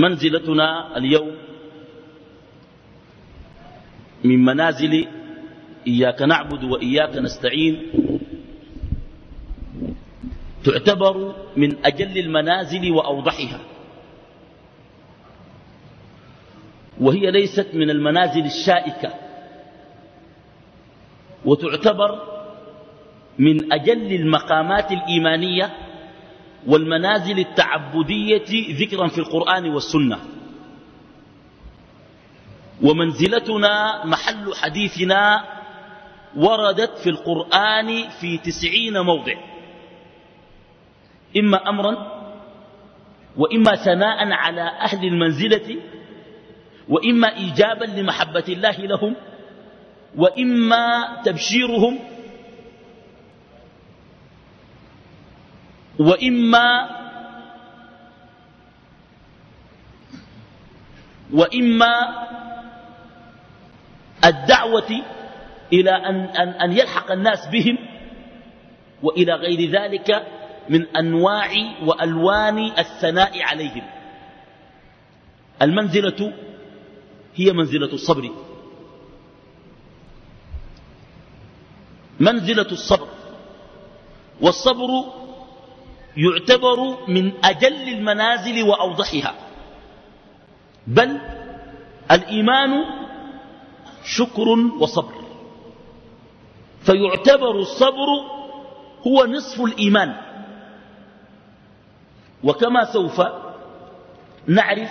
منزلتنا اليوم من منازل إياك نعبد وإياك نستعين تعتبر من أجل المنازل وأوضحها. وهي ليست من المنازل الشائكة. وتعتبر من أجل المقامات الإيمانية والمنازل التعبدية ذكرا في القرآن والسنة. ومنزلتنا محل حديثنا وردت في القرآن في تسعين موضع. إما أمرا وإما ثناء على أهل المنزلة وإما إيجابا لمحبة الله لهم وإما تبشيرهم وإما وإما الدعوة إلى أن, أن, أن يلحق الناس بهم وإلى غير ذلك من أنواع وألوان الثناء عليهم. المنزلة هي منزلة الصبر. منزلة الصبر. والصبر يعتبر من أجل المنازل وأوضحها. بل الإيمان شكر وصبر. فيعتبر الصبر هو نصف الإيمان. وكما سوف نعرف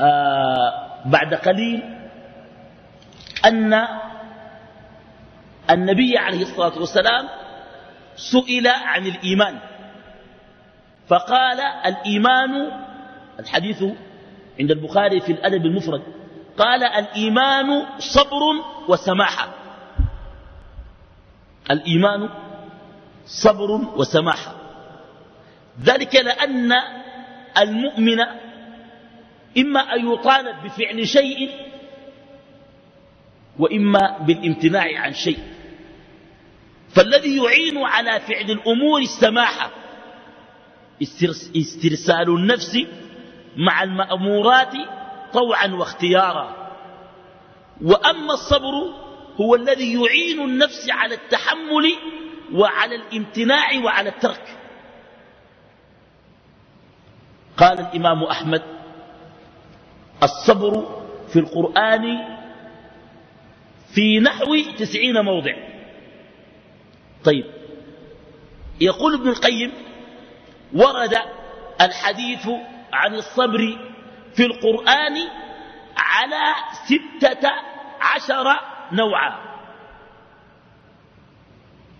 آه بعد قليل أن النبي عليه الصلاة والسلام سئل عن الإيمان. فقال الإيمان الحديث عند البخاري في الأدب المفرد قال الإيمان صبر وسماحة الإيمان صبر وسماحة ذلك لأن المؤمن إما أن يطالب بفعل شيء وإما بالامتناع عن شيء. فالذي يعين على فعل الأمور السماحة استرسال النفس مع المأمورات طوعا واختيارا. وأما الصبر هو الذي يعين النفس على التحمل وعلى الامتناع وعلى الترك. قال الإمام أحمد الصبر في القرآن في نحو تسعين موضع. طيب يقول ابن القيم ورد الحديث عن الصبر في القرآن على ستة عشر نوعا.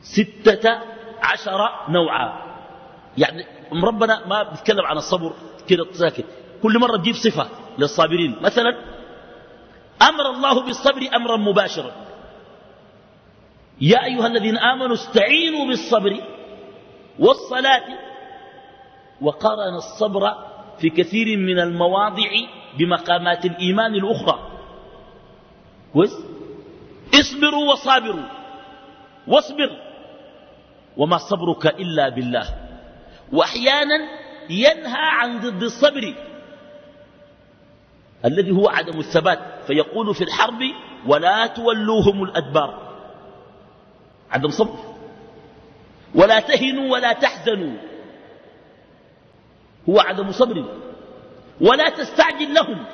ستة عشر نوعا. يعني ربنا ما بيتكلم عن الصبر كده ساكت. كل مرة تجيب صفة للصابرين. مثلا أمر الله بالصبر أمرا مباشرا. يا أيها الذين آمنوا استعينوا بالصبر والصلاة وقرن الصبر في كثير من المواضع بمقامات الإيمان الأخرى. كويس؟ اصبروا وصابروا. واصبر. وما صبرك إلا بالله. وأحيانا ينهى عن ضد الصبر الذي هو عدم الثبات. فيقول في الحرب ولا تولوهم الأدبار. عدم صبر. ولا تهنوا ولا تحزنوا. هو عدم صبر. ولا تستعجل لهم.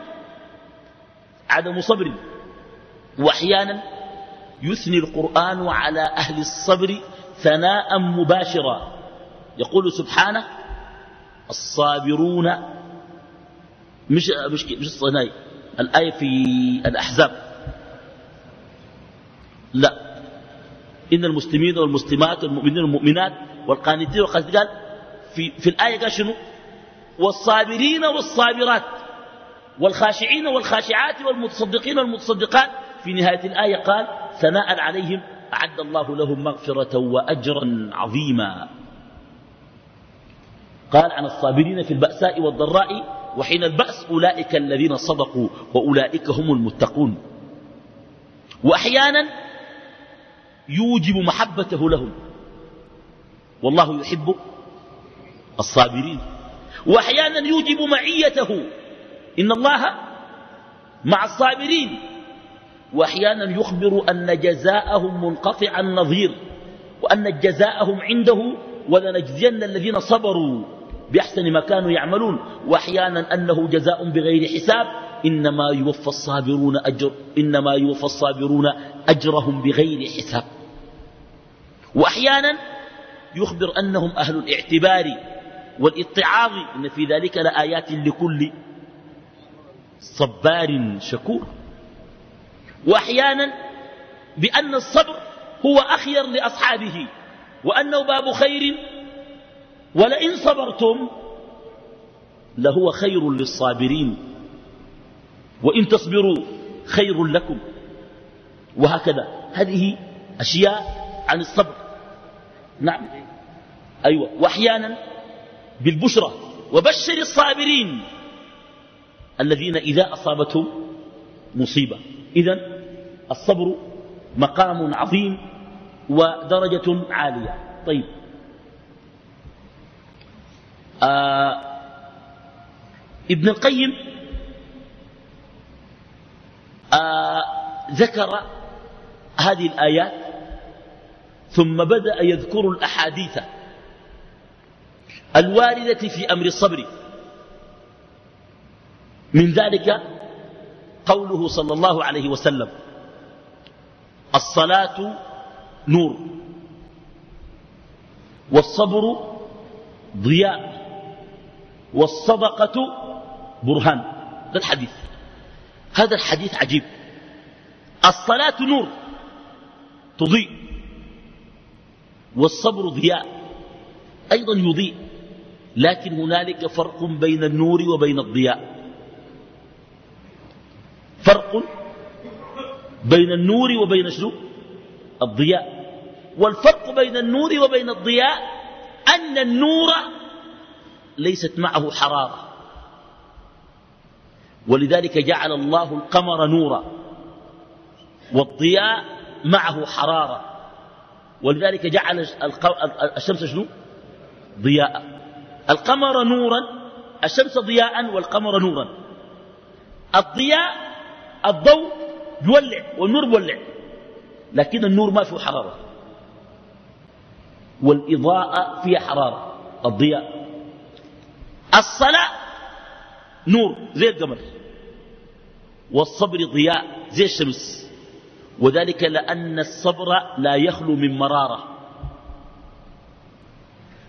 عدم صبر. وأحيانا يثني القرآن على أهل الصبر ثناء مباشرا. يقول سبحانه الصابرون مش مش مش الصناي الآية في الأحزاب. لا. إن المسلمين والمسلمات والمؤمنين والمؤمنات والقانتين والقانتين قال في, في الآية قال شنو؟ والصابرين والصابرات والخاشعين والخاشعات والمتصدقين والمتصدقات. في نهاية الآية قال ثناء عليهم؟ أعد الله لهم مغفرة وأجرا عظيما. قال عن الصابرين في البأساء والضراء وحين البأس أولئك الذين صدقوا وأولئك هم المتقون. وأحيانا يوجب محبته لهم. والله يحب الصابرين. وأحيانا يوجب معيته. إن الله مع الصابرين. وأحيانا يخبر أن جزاءهم منقطع النظير وأن جزاءهم عنده ولنجزين الذين صبروا بأحسن ما كانوا يعملون. وأحيانا أنه جزاء بغير حساب. إنما يوفى الصابرون أجر إنما يوفى الصابرون أجرهم بغير حساب. وأحيانا يخبر أنهم أهل الاعتبار. والاتعاظ إن في ذلك لآيات لكل صبار شكور. وأحيانا بأن الصبر هو أخير لأصحابه وأنه باب خير ولئن صبرتم لهو خير للصابرين وإن تصبروا خير لكم. وهكذا. هذه أشياء عن الصبر. نعم. أيوة. وأحيانا بالبشرى وبشر الصابرين الذين إذا أصابتهم مصيبة. إذا الصبر مقام عظيم ودرجة عالية. طيب. آه ابن القيم آه ذكر هذه الآيات ثم بدأ يذكر الأحاديث. الواردة في أمر الصبر. من ذلك قوله صلى الله عليه وسلم الصلاة نور والصبر ضياء والصدقة برهان. هذا الحديث هذا الحديث عجيب. الصلاة نور تضيء والصبر ضياء أيضا يضيء. لكن هنالك فرق بين النور وبين الضياء. فرق بين النور وبين شنو؟ الضياء. والفرق بين النور وبين الضياء أن النور ليست معه حرارة. ولذلك جعل الله القمر نورا. والضياء معه حرارة. ولذلك جعل الشمس شنو؟ ضياء. القمر نورا الشمس ضياء والقمر نورا. الضياء الضوء يولع والنور يولع لكن النور ما فيه حرارة. والإضاءة فيها حرارة الضياء. الصلاة نور زي القمر والصبر ضياء زي الشمس. وذلك لأن الصبر لا يخلو من مرارة.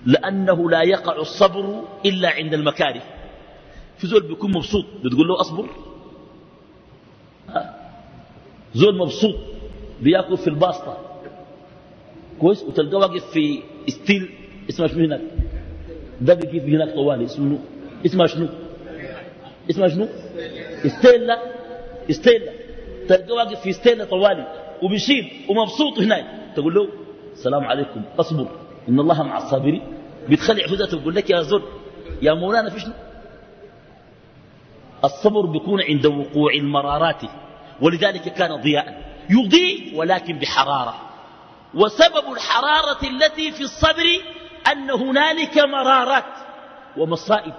لأنه لا يقع الصبر إلا عند المكاره. في زول بيكون مبسوط بتقول له أصبر. زول مبسوط بياكل في الباسطة كويس؟ وتلقاه واقف في ستيل اسمه شنو هناك. ده بيجيب هناك طوالي اسمه اسمه شنو؟ اسمه شنو؟ ستيلا. ستيلا. تلقاه واقف في ستيلا طوالي وبيشيل ومبسوط هناك. تقول له السلام عليكم أصبر. إن الله مع الصابرين. بتخلع حدته ويقول لك يا زول يا مولانا في شنو؟ الصبر بيكون عند وقوع المرارات ولذلك كان ضياء. يضيء ولكن بحرارة. وسبب الحرارة التي في الصبر أن هنالك مرارات ومصائب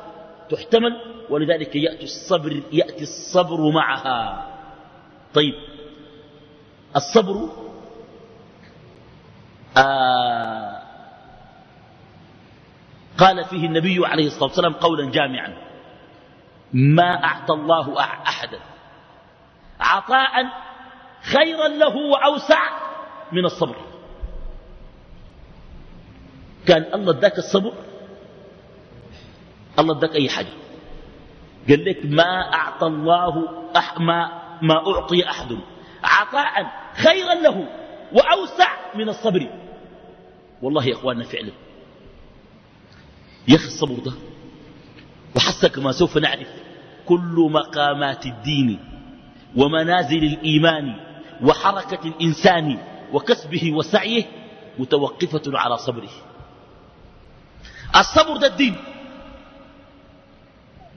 تحتمل ولذلك يأتي الصبر, يأتي الصبر معها. طيب الصبر آه قال فيه النبي عليه الصلاة والسلام قولا جامعا ما أعطى الله أحدا. عطاء خيرا له وأوسع من الصبر. كان الله اداك الصبر؟ الله اداك أي حاجة؟ قال لك ما أعطى الله أح ما, ما أعطي أحد. عطاء خيرا له وأوسع من الصبر. والله يا أخواننا فعلا. يا أخي الصبر ده. وحتى كما سوف نعرف كل مقامات الدين ومنازل الإيمان وحركة الإنسان وكسبه وسعيه متوقفة على صبره. الصبر ده الدين.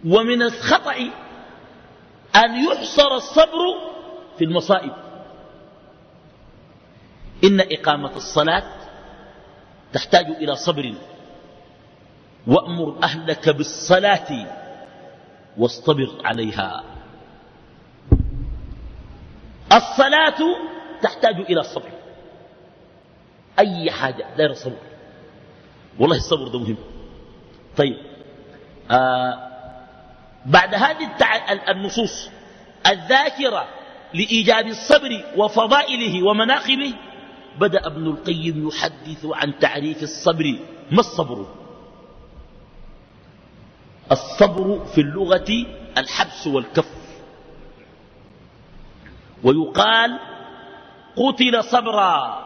ومن الخطأ أن يحصر الصبر في المصائب. إن إقامة الصلاة تحتاج إلى صبر. وأمر أهلك بالصلاة واصطبر عليها. الصلاة تحتاج إلى الصبر. أي حاجة داير صبر والله الصبر ده مهم. طيب آه بعد هذه النصوص الذاكرة لإيجاب الصبر وفضائله ومناقبه بدأ ابن القيم يحدث عن تعريف الصبر. ما الصبر؟ الصبر في اللغة الحبس والكف. ويقال قتل صبرا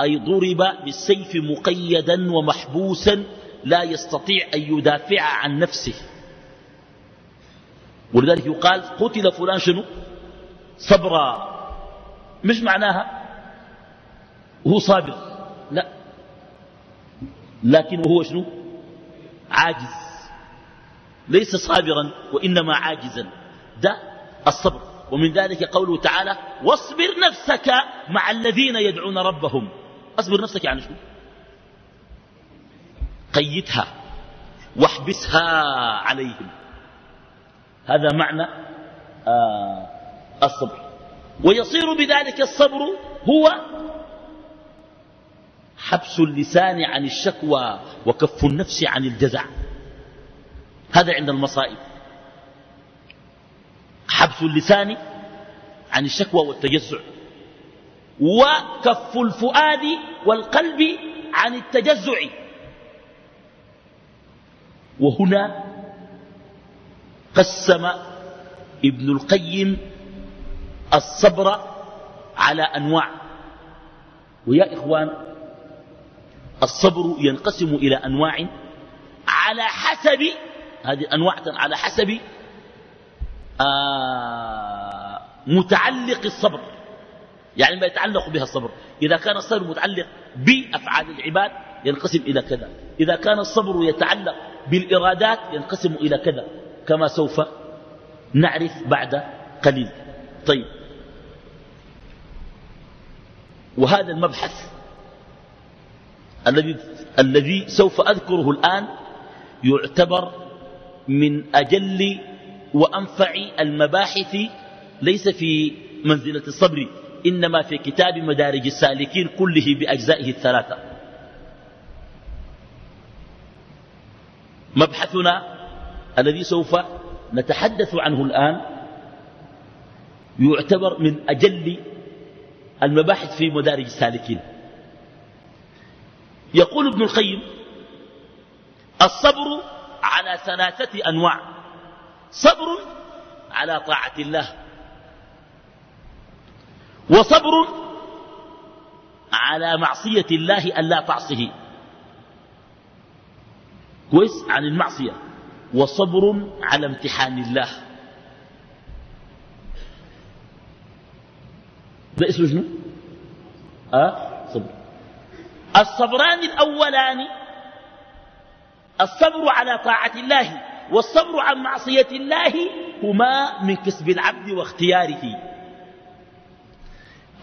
أي ضرب بالسيف مقيدا ومحبوسا لا يستطيع أن يدافع عن نفسه. ولذلك يقال قتل فلان شنو؟ صبرا. مش معناها؟ هو صابر. لا. لكن هو شنو؟ عاجز. ليس صابرا وإنما عاجزا. ده الصبر. ومن ذلك قوله تعالى واصبر نفسك مع الذين يدعون ربهم. اصبر نفسك يعني شنو قيدها واحبسها عليهم. هذا معنى آه الصبر. ويصير بذلك الصبر هو حبس اللسان عن الشكوى وكف النفس عن الجزع. هذا عند المصائب. حبس اللسان عن الشكوى والتجزع. وكف الفؤاد والقلب عن التجزع. وهنا قسم ابن القيم الصبر على أنواع. ويا إخوان الصبر ينقسم إلى أنواع على حسب هذه أنواع على حسب آه متعلق الصبر. يعني ما يتعلق بها الصبر. إذا كان الصبر متعلق بأفعال العباد ينقسم إلى كذا. إذا كان الصبر يتعلق بالإرادات ينقسم إلى كذا. كما سوف نعرف بعد قليل. طيب. وهذا المبحث الذي الذي سوف أذكره الآن يعتبر من أجل وأنفع المباحث ليس في منزلة الصبر إنما في كتاب مدارج السالكين كله بأجزائه الثلاثة. مبحثنا الذي سوف نتحدث عنه الآن يعتبر من أجل المباحث في مدارج السالكين. يقول ابن القيم الصبر على ثلاثة أنواع. صبر على طاعة الله. وصبر على معصية الله ألا تعصه. كويس؟ عن المعصية. وصبر على امتحان الله. ده اسمه شنو؟ أه؟ صبر. الصبران الأولان الصبر على طاعة الله والصبر عن معصية الله هما من كسب العبد واختياره.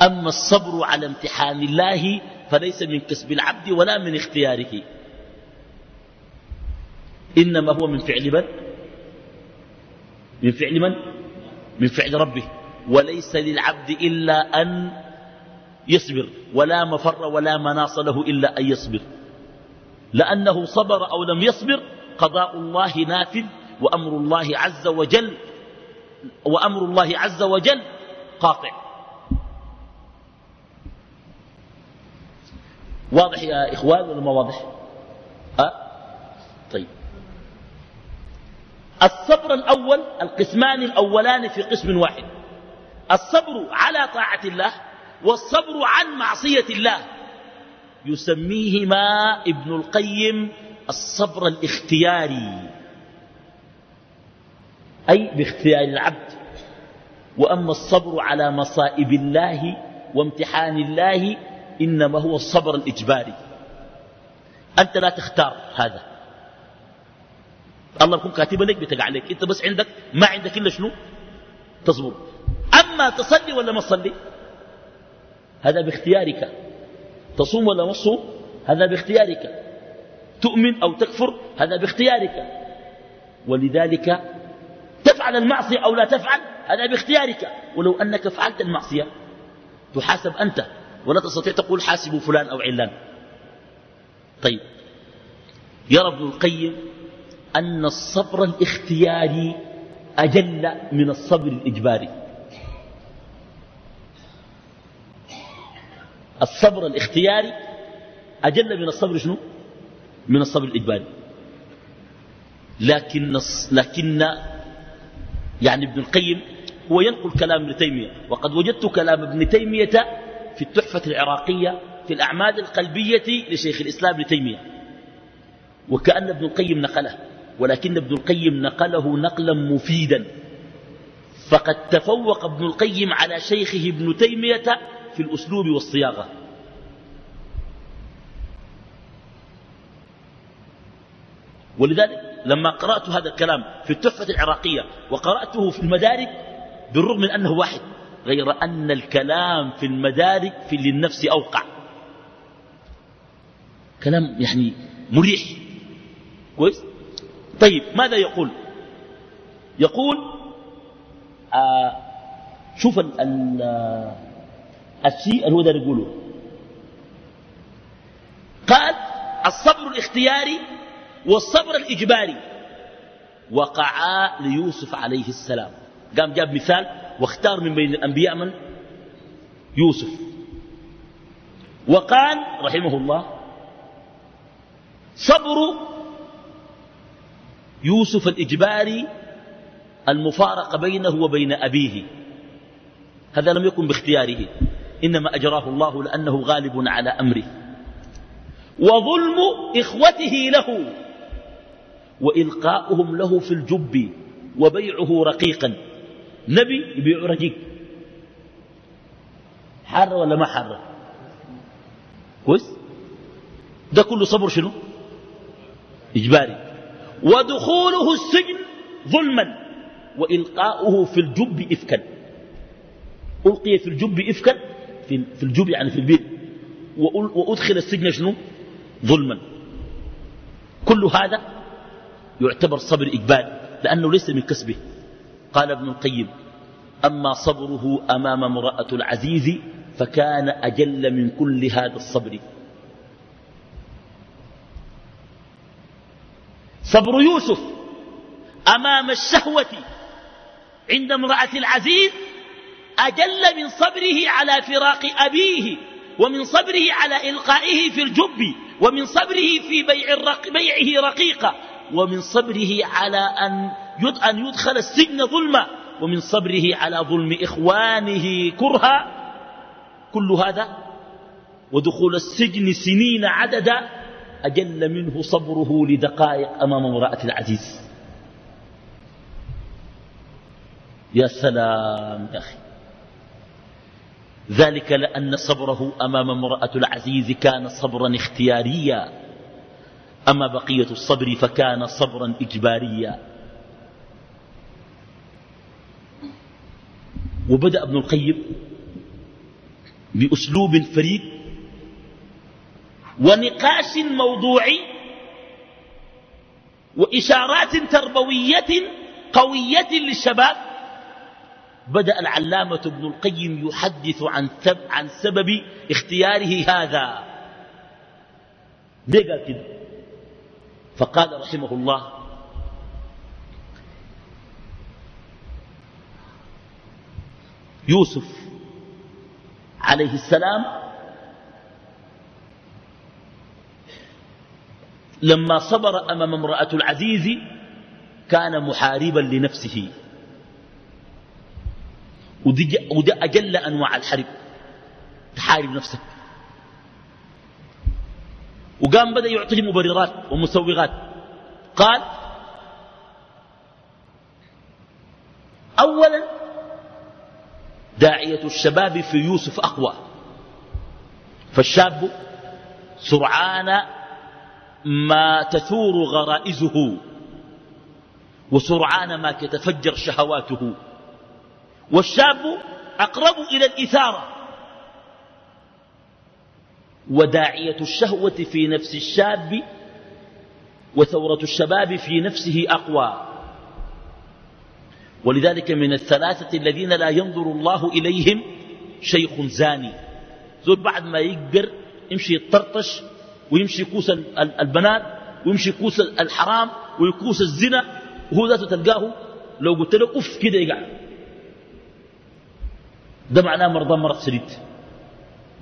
أما الصبر على امتحان الله فليس من كسب العبد ولا من اختياره. إنما هو من فعل من؟ من فعل من؟ من فعل ربه. وليس للعبد إلا أن يصبر ولا مفر ولا مناص له إلا أن يصبر. لأنه صبر أو لم يصبر قضاء الله نافذ وأمر الله عز وجل وأمر الله عز وجل قاطع. واضح يا إخوان ولا ما واضح؟ أه؟ طيب. الصبر الأول القسمان الأولان في قسم واحد. الصبر على طاعة الله والصبر عن معصية الله. يسميهما ابن القيم الصبر الاختياري. أي باختيار العبد. وأما الصبر على مصائب الله وامتحان الله إنما هو الصبر الإجباري. أنت لا تختار هذا. الله يكون كاتبا لك بتقع عليك. أنت بس عندك ما عندك إلا شنو؟ تصبر. أما تصلي ولا ما تصلي؟ هذا باختيارك. تصوم ولا ما تصوم؟ هذا باختيارك. تؤمن أو تكفر؟ هذا باختيارك. ولذلك تفعل المعصية أو لا تفعل؟ هذا باختيارك. ولو أنك فعلت المعصية تحاسب أنت. ولا تستطيع تقول حاسبوا فلان أو علان. طيب. يرى ابن القيم أن الصبر الاختياري أجل من الصبر الإجباري. الصبر الاختياري أجل من الصبر شنو؟ من الصبر الإجباري. لكن, لكن يعني ابن القيم هو ينقل كلام ابن تيمية وقد وجدت كلام ابن تيمية في التحفة العراقية في الأعمال القلبية لشيخ الإسلام ابن تيمية. وكأن ابن القيم نقله ولكن ابن القيم نقله نقلا مفيدا. فقد تفوق ابن القيم على شيخه ابن تيمية في الأسلوب والصياغة. ولذلك لما قرأت هذا الكلام في التحفة العراقية وقرأته في المدارك بالرغم من أنه واحد غير أن الكلام في المدارك في للنفس أوقع. كلام يعني مريح. كويس؟ طيب ماذا يقول؟ يقول آه شوف ال ال الشيء اللي هو ده يقوله قال الصبر الاختياري والصبر الإجباري. وقعا ليوسف عليه السلام. قام جاب مثال واختار من بين الأنبياء من؟ يوسف. وقال رحمه الله صبر يوسف الإجباري المفارقة بينه وبين أبيه. هذا لم يكن باختياره. إنما أجراه الله لأنه غالب على أمره. وظلم إخوته له وإلقاؤهم له في الجب وبيعه رقيقا. نبي يبيع رقيق. حر ولا ما حر كويس؟ ده كله صبر شنو؟ إجباري. ودخوله السجن ظلما وإلقاؤه في الجب إفكا. ألقي في الجب إفكا؟ في الجب يعني في البيت. وأدخل السجن شنو؟ ظلما. كل هذا يعتبر صبر إجباري لأنه ليس من كسبه. قال ابن القيم أما صبره أمام امرأة العزيز فكان أجل من كل هذا الصبر. صبر يوسف أمام الشهوة عند امرأة العزيز أجل من صبره على فراق أبيه ومن صبره على إلقائه في الجب ومن صبره في بيع الرق بيعه رقيقة ومن صبره على أن أن يدخل السجن ظلما ومن صبره على ظلم إخوانه كرها. كل هذا ودخول السجن سنين عددا أجل منه صبره لدقائق أمام امرأة العزيز. يا سلام يا أخي. ذلك لأن صبره أمام امرأة العزيز كان صبرا اختياريا. أما بقية الصبر فكان صبرا إجباريا. وبدأ ابن القيم بأسلوب فريد ونقاش موضوعي وإشارات تربوية قوية للشباب. بدأ العلامة ابن القيم يحدث عن, عن سبب اختياره هذا. ليه قال كده؟ فقال رحمه الله يوسف عليه السلام لما صبر أمام امرأة العزيز كان محاربا لنفسه. ودي أجل أنواع الحرب. تحارب نفسك. وقام بدأ يعطيه مبررات ومسوغات. قال أولا داعية الشباب في يوسف أقوى. فالشاب سرعان ما تثور غرائزه وسرعان ما تتفجر شهواته. والشاب أقرب إلى الإثارة. وداعية الشهوة في نفس الشاب وثورة الشباب في نفسه أقوى. ولذلك من الثلاثة الذين لا ينظر الله إليهم شيخ زاني. زول بعد ما يكبر يمشي يطرطش ويمشي كوس البنات ويمشي كوس الحرام ويكوس الزنا وهو ذاته تلقاه لو قلت له أف كده يقع. ده معناه مرضان مرض شديد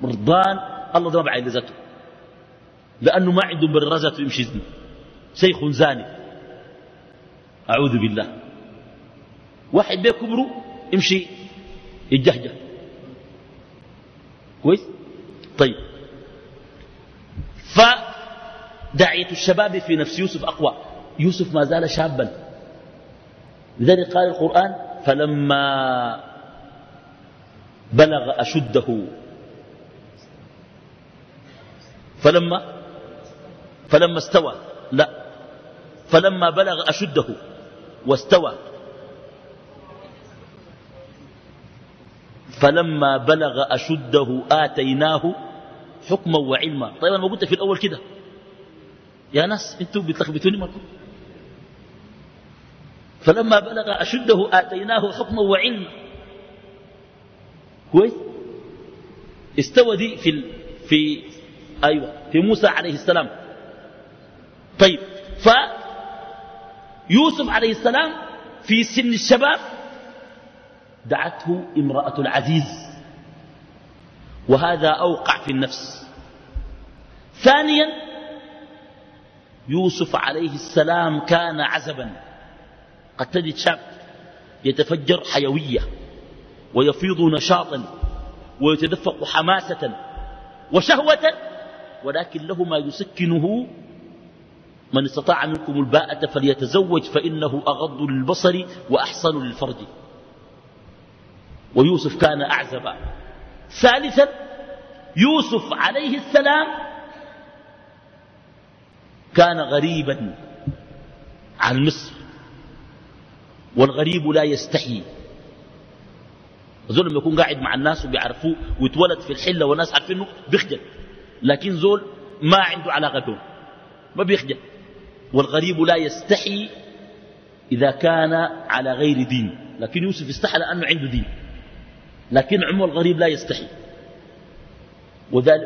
مرضان الله ده ما بعين ذاته. لأنه ما عنده برزة يمشي زنا شيخ زاني. أعوذ بالله. واحد بيه كبره يمشي يتجهجه كويس؟ طيب. فداعية الشباب في نفس يوسف أقوى. يوسف ما زال شابا. لذلك قال القرآن فلما بلغ أشده. فلما فلما استوى لا فلما بلغ أشده واستوى. فلما بلغ أشده آتيناه حكما وعلما. طيب أنا ما قلت في الأول كده. يا ناس أنتوا بتلخبطوني مركم فلما بلغ أشده آتيناه حكما وعلما. كويس؟ استوى دي في في أيوة في موسى عليه السلام. طيب فيوسف عليه السلام في سن الشباب دعته امرأة العزيز. وهذا أوقع في النفس. ثانيا يوسف عليه السلام كان عزبا. قد تجد شاب يتفجر حيوية. ويفيض نشاطا ويتدفق حماسة وشهوة ولكن له ما يسكنه من استطاع منكم الباءة فليتزوج فإنه أغض للبصر وأحصن للفرج. ويوسف كان أعزبا ثالثا يوسف عليه السلام كان غريبا عن مصر والغريب لا يستحي. زول لما يكون قاعد مع الناس وبيعرفوه ويتولد في الحلة والناس عارفينه بيخجل. لكن زول ما عنده علاقة بهم ما بيخجل. والغريب لا يستحي إذا كان على غير دين. لكن يوسف استحى لأنه عنده دين. لكن عمو الغريب لا يستحي.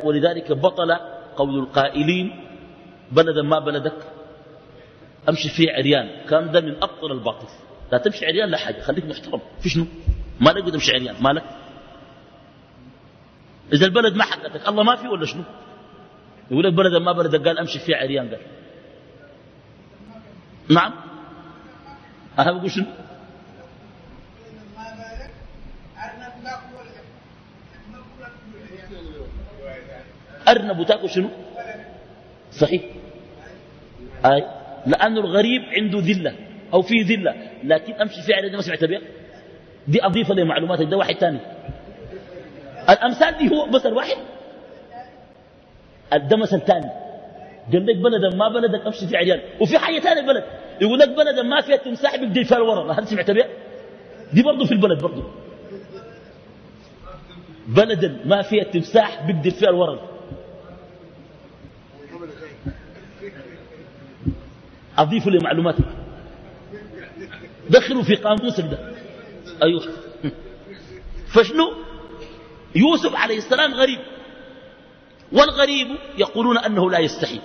ولذلك بطل قول القائلين بلدا ما بلدك أمشي فيه عريان. كان ده من أبطل الباطل. لا تمشي عريان لا حاجة خليك محترم. في شنو؟ ما لك تمشي عريان مالك؟ إذا البلد ما حقتك الله ما في ولا شنو؟ يقول لك بلدا ما بلدك قال أمشي فيه عريان قال. نعم. أنا بقول شنو؟ أرنب تأكل شنو؟ صحيح. أي. لأنه الغريب عنده ذلة أو في ذلة. لكن أمشي في عليه ما سمعت بها؟ دي أضيف لي معلومات ده واحد ثاني. الأمثال دي هو مثل واحد. ده مثل ثاني. قال لك بلدا ما بلدك أمشي في عريان وفي حاجة ثانية بلد. يقول لك بلدا ما فيها تمساح بيقدر فيها الورق هل سمعت بها دي برضه في البلد برضه بلدا ما فيها تمساح بيقدر فيها أضيفوا لمعلوماتك دخلوا في قاموسك ده. أيوه. فشنو؟ يوسف عليه السلام غريب. والغريب يقولون أنه لا يستحي.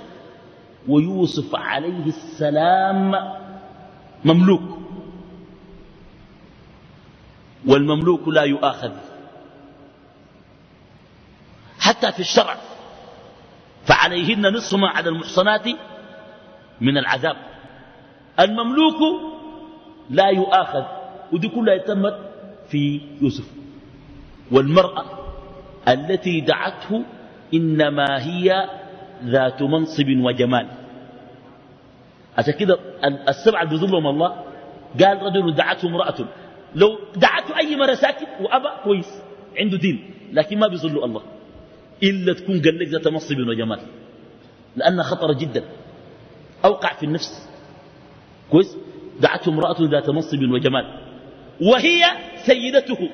ويوسف عليه السلام مملوك. والمملوك لا يؤاخذ. حتى في الشرع فعليهن نصف ما على المحصنات من العذاب. المملوك لا يؤاخذ. ودي كلها تمت في يوسف. والمرأة التي دعته إنما هي ذات منصب وجمال. عشان كده السبعة اللي بيظلهم الله قال رجل دعته امرأة. لو دعته أي مرة ساكت وأبى كويس عنده دين لكن ما بيظل الله. إلا تكون قال لك ذات منصب وجمال. لأنها خطرة جدا. أوقع في النفس. كويس؟ دعته امرأة ذات منصب وجمال. وهي سيدته.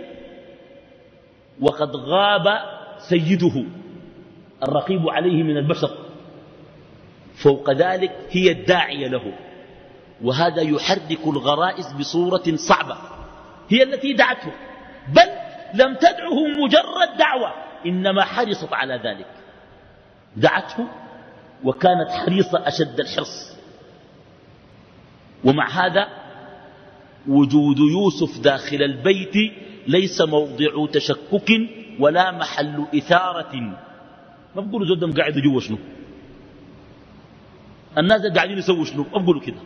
وقد غاب سيده. الرقيب عليه من البشر. فوق ذلك هي الداعية له. وهذا يحرك الغرائز بصورة صعبة. هي التي دعته. بل لم تدعه مجرد دعوة. إنما حرصت على ذلك. دعته وكانت حريصة أشد الحرص. ومع هذا وجود يوسف داخل البيت ليس موضع تشكك ولا محل إثارة. ما بقولوا زودهم قاعد جوا شنو؟ الناس قاعدين يسووا شنو؟ ما بقولوا كده.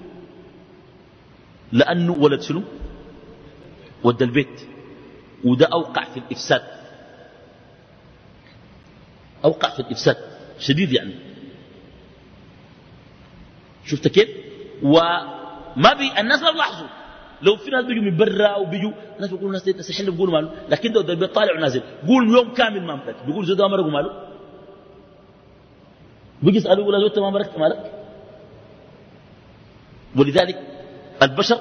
لأنه ولد شنو؟ ودى البيت. وده أوقع في الإفساد. أوقع في الإفساد. شديد يعني. شفت كيف؟ وما بي الناس ما بيلاحظوا. لو في ناس بيجوا من برا وبيجوا الناس بيقولوا الناس يحلوا بيقولوا ماله. لكن ده البيت طالع ونازل قول يوم كامل ما مرت بيقول زود ما مرقوا ماله بيجي يسالوا يقول زود ما مرقت مالك ولذلك البشر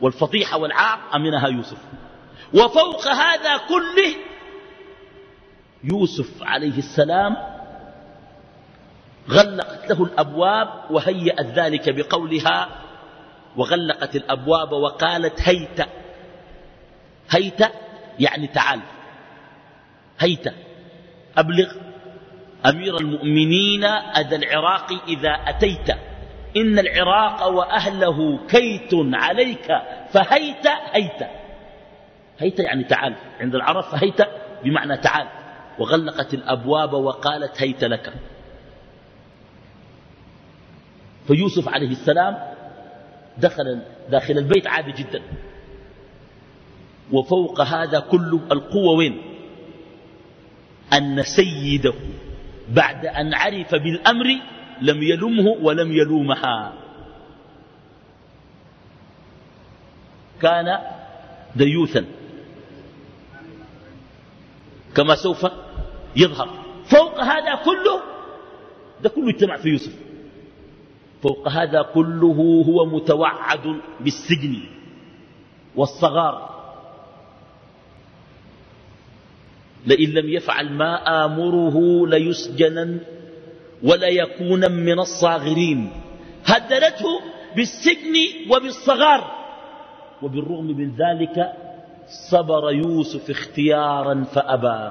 والفضيحة والعار أمنها يوسف. وفوق هذا كله يوسف عليه السلام غلقت له الأبواب وهيأت ذلك بقولها وغلقت الأبواب وقالت هيت. هيت يعني تعال. هيت. أبلغ أمير المؤمنين أدى العراق إذا أتيت. إن العراق وأهله كيت عليك. فهيت هيت. هيت يعني تعال. عند العرب فهيت بمعنى تعال. وغلقت الأبواب وقالت هيت لك. فيوسف عليه السلام دخل داخل البيت عادي جدا. وفوق هذا كله القوة وين؟ أن سيده بعد أن عرف بالأمر لم يلمه ولم يلومها. كان ديوثا. كما سوف يظهر. فوق هذا كله ده كله اجتمع في يوسف. فوق هذا كله هو متوعد بالسجن والصغار. لئن لم يفعل ما آمره ليسجنن وليكون من الصاغرين. هددته بالسجن وبالصغار. وبالرغم من ذلك صبر يوسف اختيارا فأبى.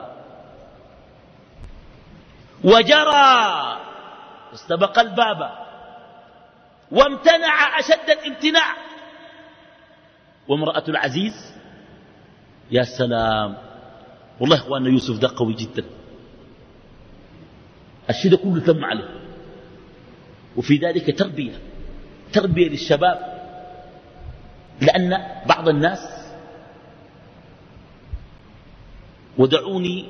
وجرى. استبق الباب. وامتنع أشد الامتناع. وامرأة العزيز يا سلام والله اخواننا يوسف ده قوي جدا. الشيء ده كله تم عليه. وفي ذلك تربية تربية للشباب. لأن بعض الناس ودعوني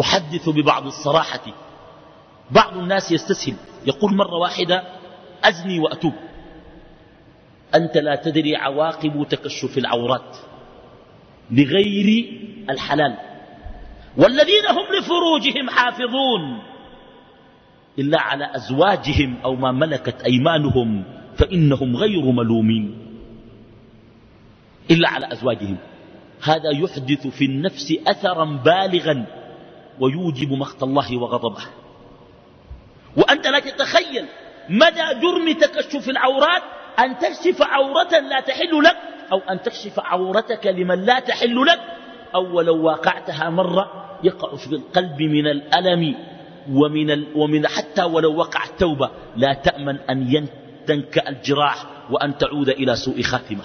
أحدث ببعض الصراحة. بعض الناس يستسهل. يقول مرة واحدة أزني وأتوب. أنت لا تدري عواقب تكشف العورات لغير الحلال. والذين هم لفروجهم حافظون إلا على أزواجهم أو ما ملكت أيمانهم فإنهم غير ملومين. إلا على أزواجهم. هذا يحدث في النفس أثرا بالغا ويوجب مخط الله وغضبه. وأنت لا تتخيل مدى جرم تكشف العورات أن تكشف عورة لا تحل لك أو أن تكشف عورتك لمن لا تحل لك. أو ولو واقعتها مرة يقع في القلب من الألم ومن, ال ومن حتى ولو وقع التوبة. لا تأمن أن تنكأ الجراح وأن تعود إلى سوء خاتمة.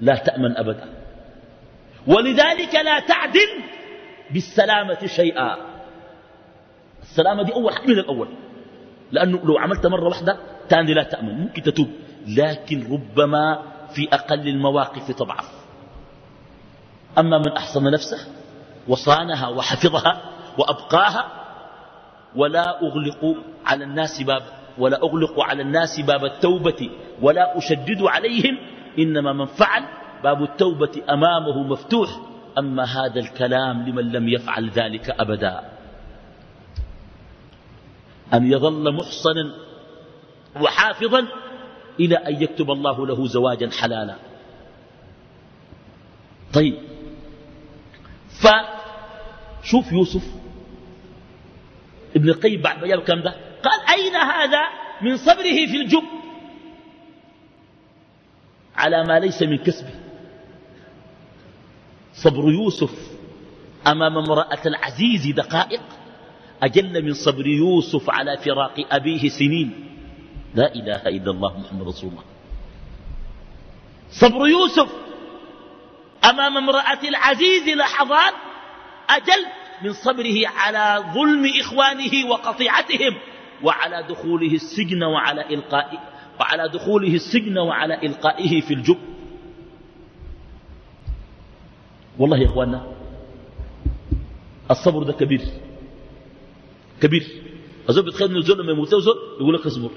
لا تأمن أبدا. ولذلك لا تعدل بالسلامة شيئا. السلامة دي أول من الأول. لأنه لو عملت مرة واحدة تاني لا تأمن ممكن تتوب. لكن ربما في أقل المواقف تضعف. أما من أحصن نفسه وصانها وحفظها وأبقاها ولا أغلق على الناس باب ولا أغلق على الناس باب التوبة ولا أشدد عليهم إنما من فعل باب التوبة أمامه مفتوح. أما هذا الكلام لمن لم يفعل ذلك أبدا. أن يظل محصنا وحافظا إلى أن يكتب الله له زواجا حلالا. طيب. فشوف يوسف ابن القيم بعد جاب كم ده؟ قال أين هذا من صبره في الجب؟ على ما ليس من كسبه. صبر يوسف أمام امرأة العزيز دقائق. أجل من صبر يوسف على فراق أبيه سنين. لا إله إلا الله محمد رسول الله. صبر يوسف أمام امرأة العزيز لحظات أجل من صبره على ظلم إخوانه وقطيعتهم وعلى دخوله السجن وعلى إلقاء وعلى دخوله السجن وعلى إلقائه في الجب. والله يا إخواننا الصبر ده كبير. كبير. الزول بتخيل إنه الزول لما يموت زول يقول لك اصبر.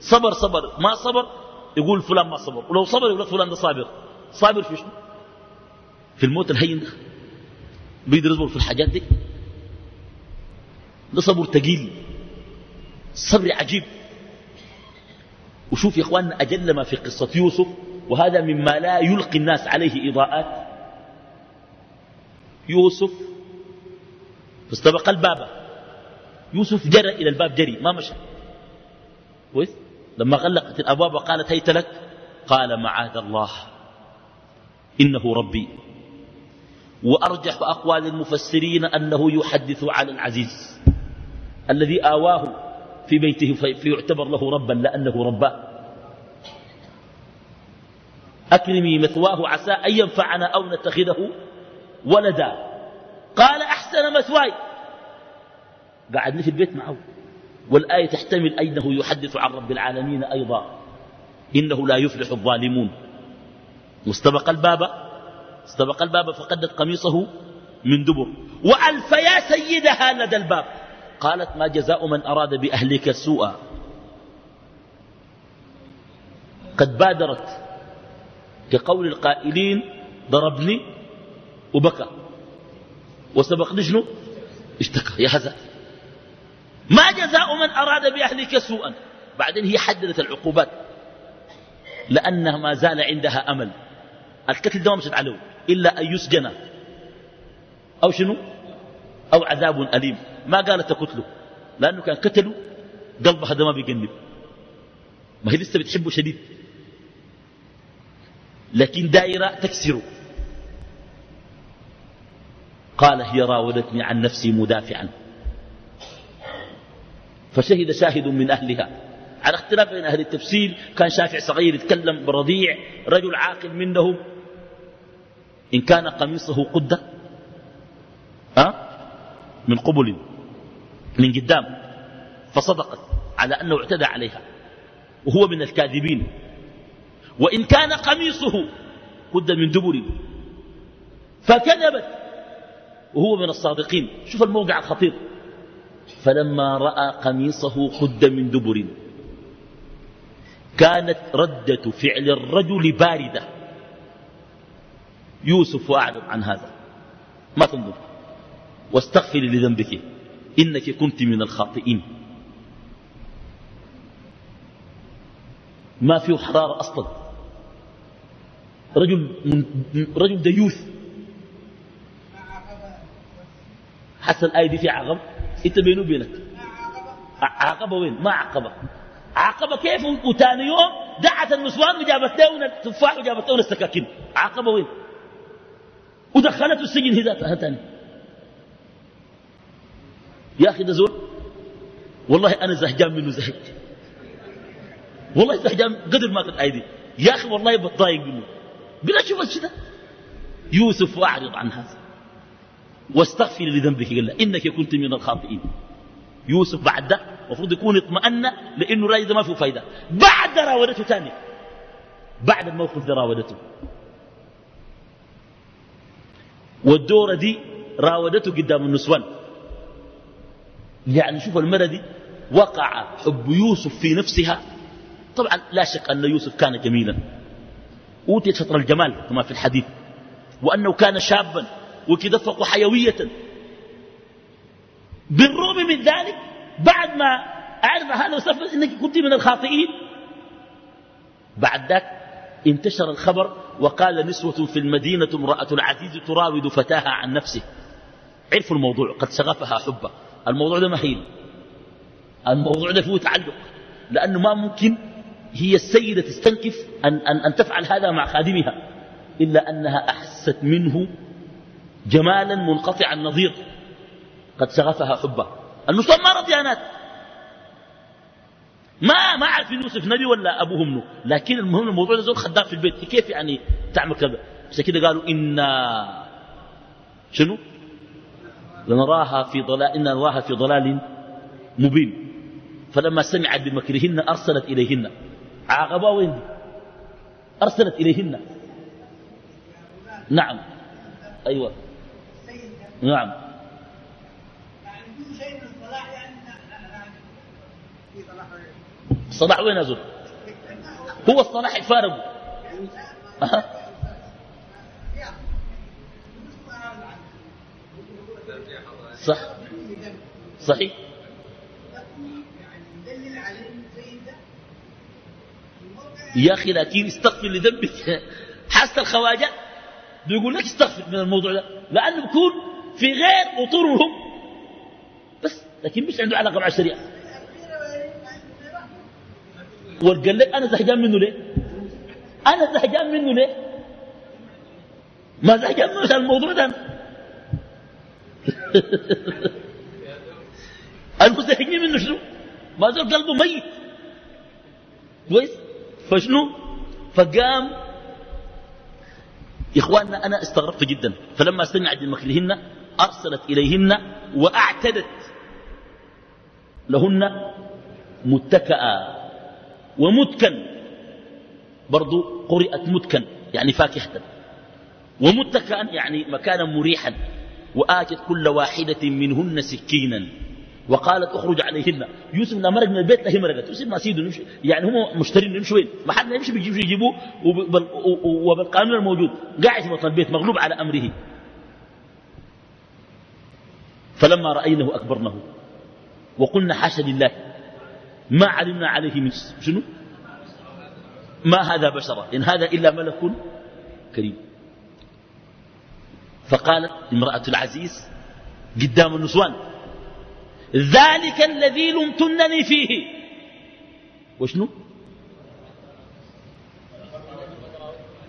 صبر صبر. ما صبر يقول فلان ما صبر. ولو صبر يقول لك فلان ده صابر. صابر في شنو؟ في الموت الهين ده. بيقدر يصبر في الحاجات دي؟ ده صبر تقيل. صبر عجيب. وشوف يا إخواننا أجل ما في قصة يوسف وهذا مما لا يلقي الناس عليه إضاءات. يوسف فاستبق الباب. يوسف جرى إلى الباب جري ما مشى. كويس؟ لما غلقت الأبواب وقالت هيت لك؟ قال معاذ الله إنه ربي. وأرجح أقوال المفسرين أنه يحدث على العزيز الذي آواه في بيته فيعتبر له ربا لأنه رباه. أكرمي مثواه عسى أن ينفعنا أو نتخذه ولدا. قال أحسن مثواي. قعدني في البيت معه. والآية تحتمل أنه يحدث عن رب العالمين أيضا. إنه لا يفلح الظالمون. واستبق الباب؟ استبق الباب فقدت قميصه من دبر. وألف يا سيدها لدى الباب. قالت ما جزاء من أراد بأهلك سوءا. قد بادرت كقول القائلين ضربني وبكى. وسبق شنو؟ اشتكى. يا هذا ما جزاء من أراد بأهلك سوءا. بعدين هي حددت العقوبات. لأنها ما زال عندها أمل. القتل ده ما مشت عليه إلا أن يسجن. أو شنو؟ أو عذاب أليم. ما قالت تقتله. لأنه كان قتله قلبها ده ما بيجنب. ما هي لسه بتحبه شديد. لكن دائرة تكسره. قال هي راودتني عن نفسي مدافعا. فشهد شاهد من أهلها. على اختلاف بين أهل التفسير كان شافع صغير يتكلم برضيع رجل عاقل منهم. إن كان قميصه قدة؟ من قبل من قدام. فصدقت على أنه اعتدى عليها وهو من الكاذبين. وإن كان قميصه قد من دبر فكذبت وهو من الصادقين. شوف الموقع الخطير. فلما رأى قميصه قد من دبر. كانت ردة فعل الرجل باردة. يوسف أعرض عن هذا. ما تنظر. واستغفري لذنبك. إنك كنت من الخاطئين. ما فيه حرارة أصلا. رجل, رجل ديوث. حتى الآية دي في عقب إنت بينه وبينك. عقبة وين؟ ما عقبة. عقبة كيف؟ وتاني يوم دعت النسوان وجابت لهم التفاح وجابت لهم السكاكين. عقبة وين؟ ودخلته السجن هي ذاتها تاني. يا أخي ده زول والله أنا زهجان منه زهج. والله زهجان قدر ما كنت أيدي. يا أخي والله بتضايق منه. بلا شوف الشيء يوسف أعرض عن هذا. واستغفر لذنبك قال إنك كنت من الخاطئين. يوسف بعد ده المفروض يكون اطمأن لأنه راي ده ما فيه فايدة. بعد راودته ثاني بعد الموقف ده راودته. والدورة دي راودته قدام النسوان. يعني شوف المرة دي وقع حب يوسف في نفسها. طبعا لا شك أن يوسف كان جميلا. أوتي شطر الجمال كما في الحديث. وأنه كان شابا. وكدفق حيوية. بالرغم من ذلك بعد ما أعرف هذا وسلم إنك كنت من الخاطئين بعد ذاك انتشر الخبر وقال نسوة في المدينة امرأة العزيز تراود فتاها عن نفسه. عرفوا الموضوع قد شغفها حبه. الموضوع ده مهين. الموضوع ده فيه تعلق. لأنه ما ممكن هي السيدة تستنكف أن, أن, أن تفعل هذا مع خادمها إلا أنها أحست منه جمالا منقطع النظير. قد شغفها حبه. النسوان ما رضيانات ما ما عارف يوسف نبي ولا أبوه منه. لكن المهم الموضوع ده زول خدام في البيت. كيف يعني تعمل كذا؟ عشان كده قالوا إنا شنو؟ لنراها في ضلال إنا نراها في ضلال مبين. فلما سمعت بمكرهن أرسلت إليهن. عاقبا وين أرسلت إليهن. نعم. أيوة. نعم. الصلاح وين أزول هو الصلاح يفارقه. صح. صحيح. يا أخي لكن استغفر لذنبك. حاسة الخواجة؟ بيقول لك استغفر من الموضوع ده. لأنه بيكون في غير أطرهم. بس لكن مش عنده علاقة مع الشريعة. وقال لك أنا زهجان منه ليه؟ أنا زهجان منه ليه؟ ما زهجان منه الموضوع ده. المزهجين منه شنو؟ ما زال قلبه ميت. كويس؟ فشنو؟ فقام. إخواننا أنا استغربت جدا. فلما سمعت بمكرهن أرسلت إليهن وأعتدت لهن متكأ ومتكن. برضو قرئت متكن يعني فاكهة. ومتكأ يعني مكانا مريحا. وآتت كل واحدة منهن سكينا. وقالت اخرج عليهن. يوسف لما مرق من البيت له مرقت. يوسف ما سيده نمشي. يعني هم مشترين يمشوا وين؟ ما حد يمشي بيجيبوا وبالقانون الموجود. قاعد في بطن البيت مغلوب على أمره. فلما رأينه أكبرنه. وقلنا حاشا لله. ما علمنا عليه من شنو؟ ما هذا بشرا. إن هذا إلا ملك كريم. فقالت امرأة العزيز قدام النسوان ذلك الذي لمتنني فيه. وشنو؟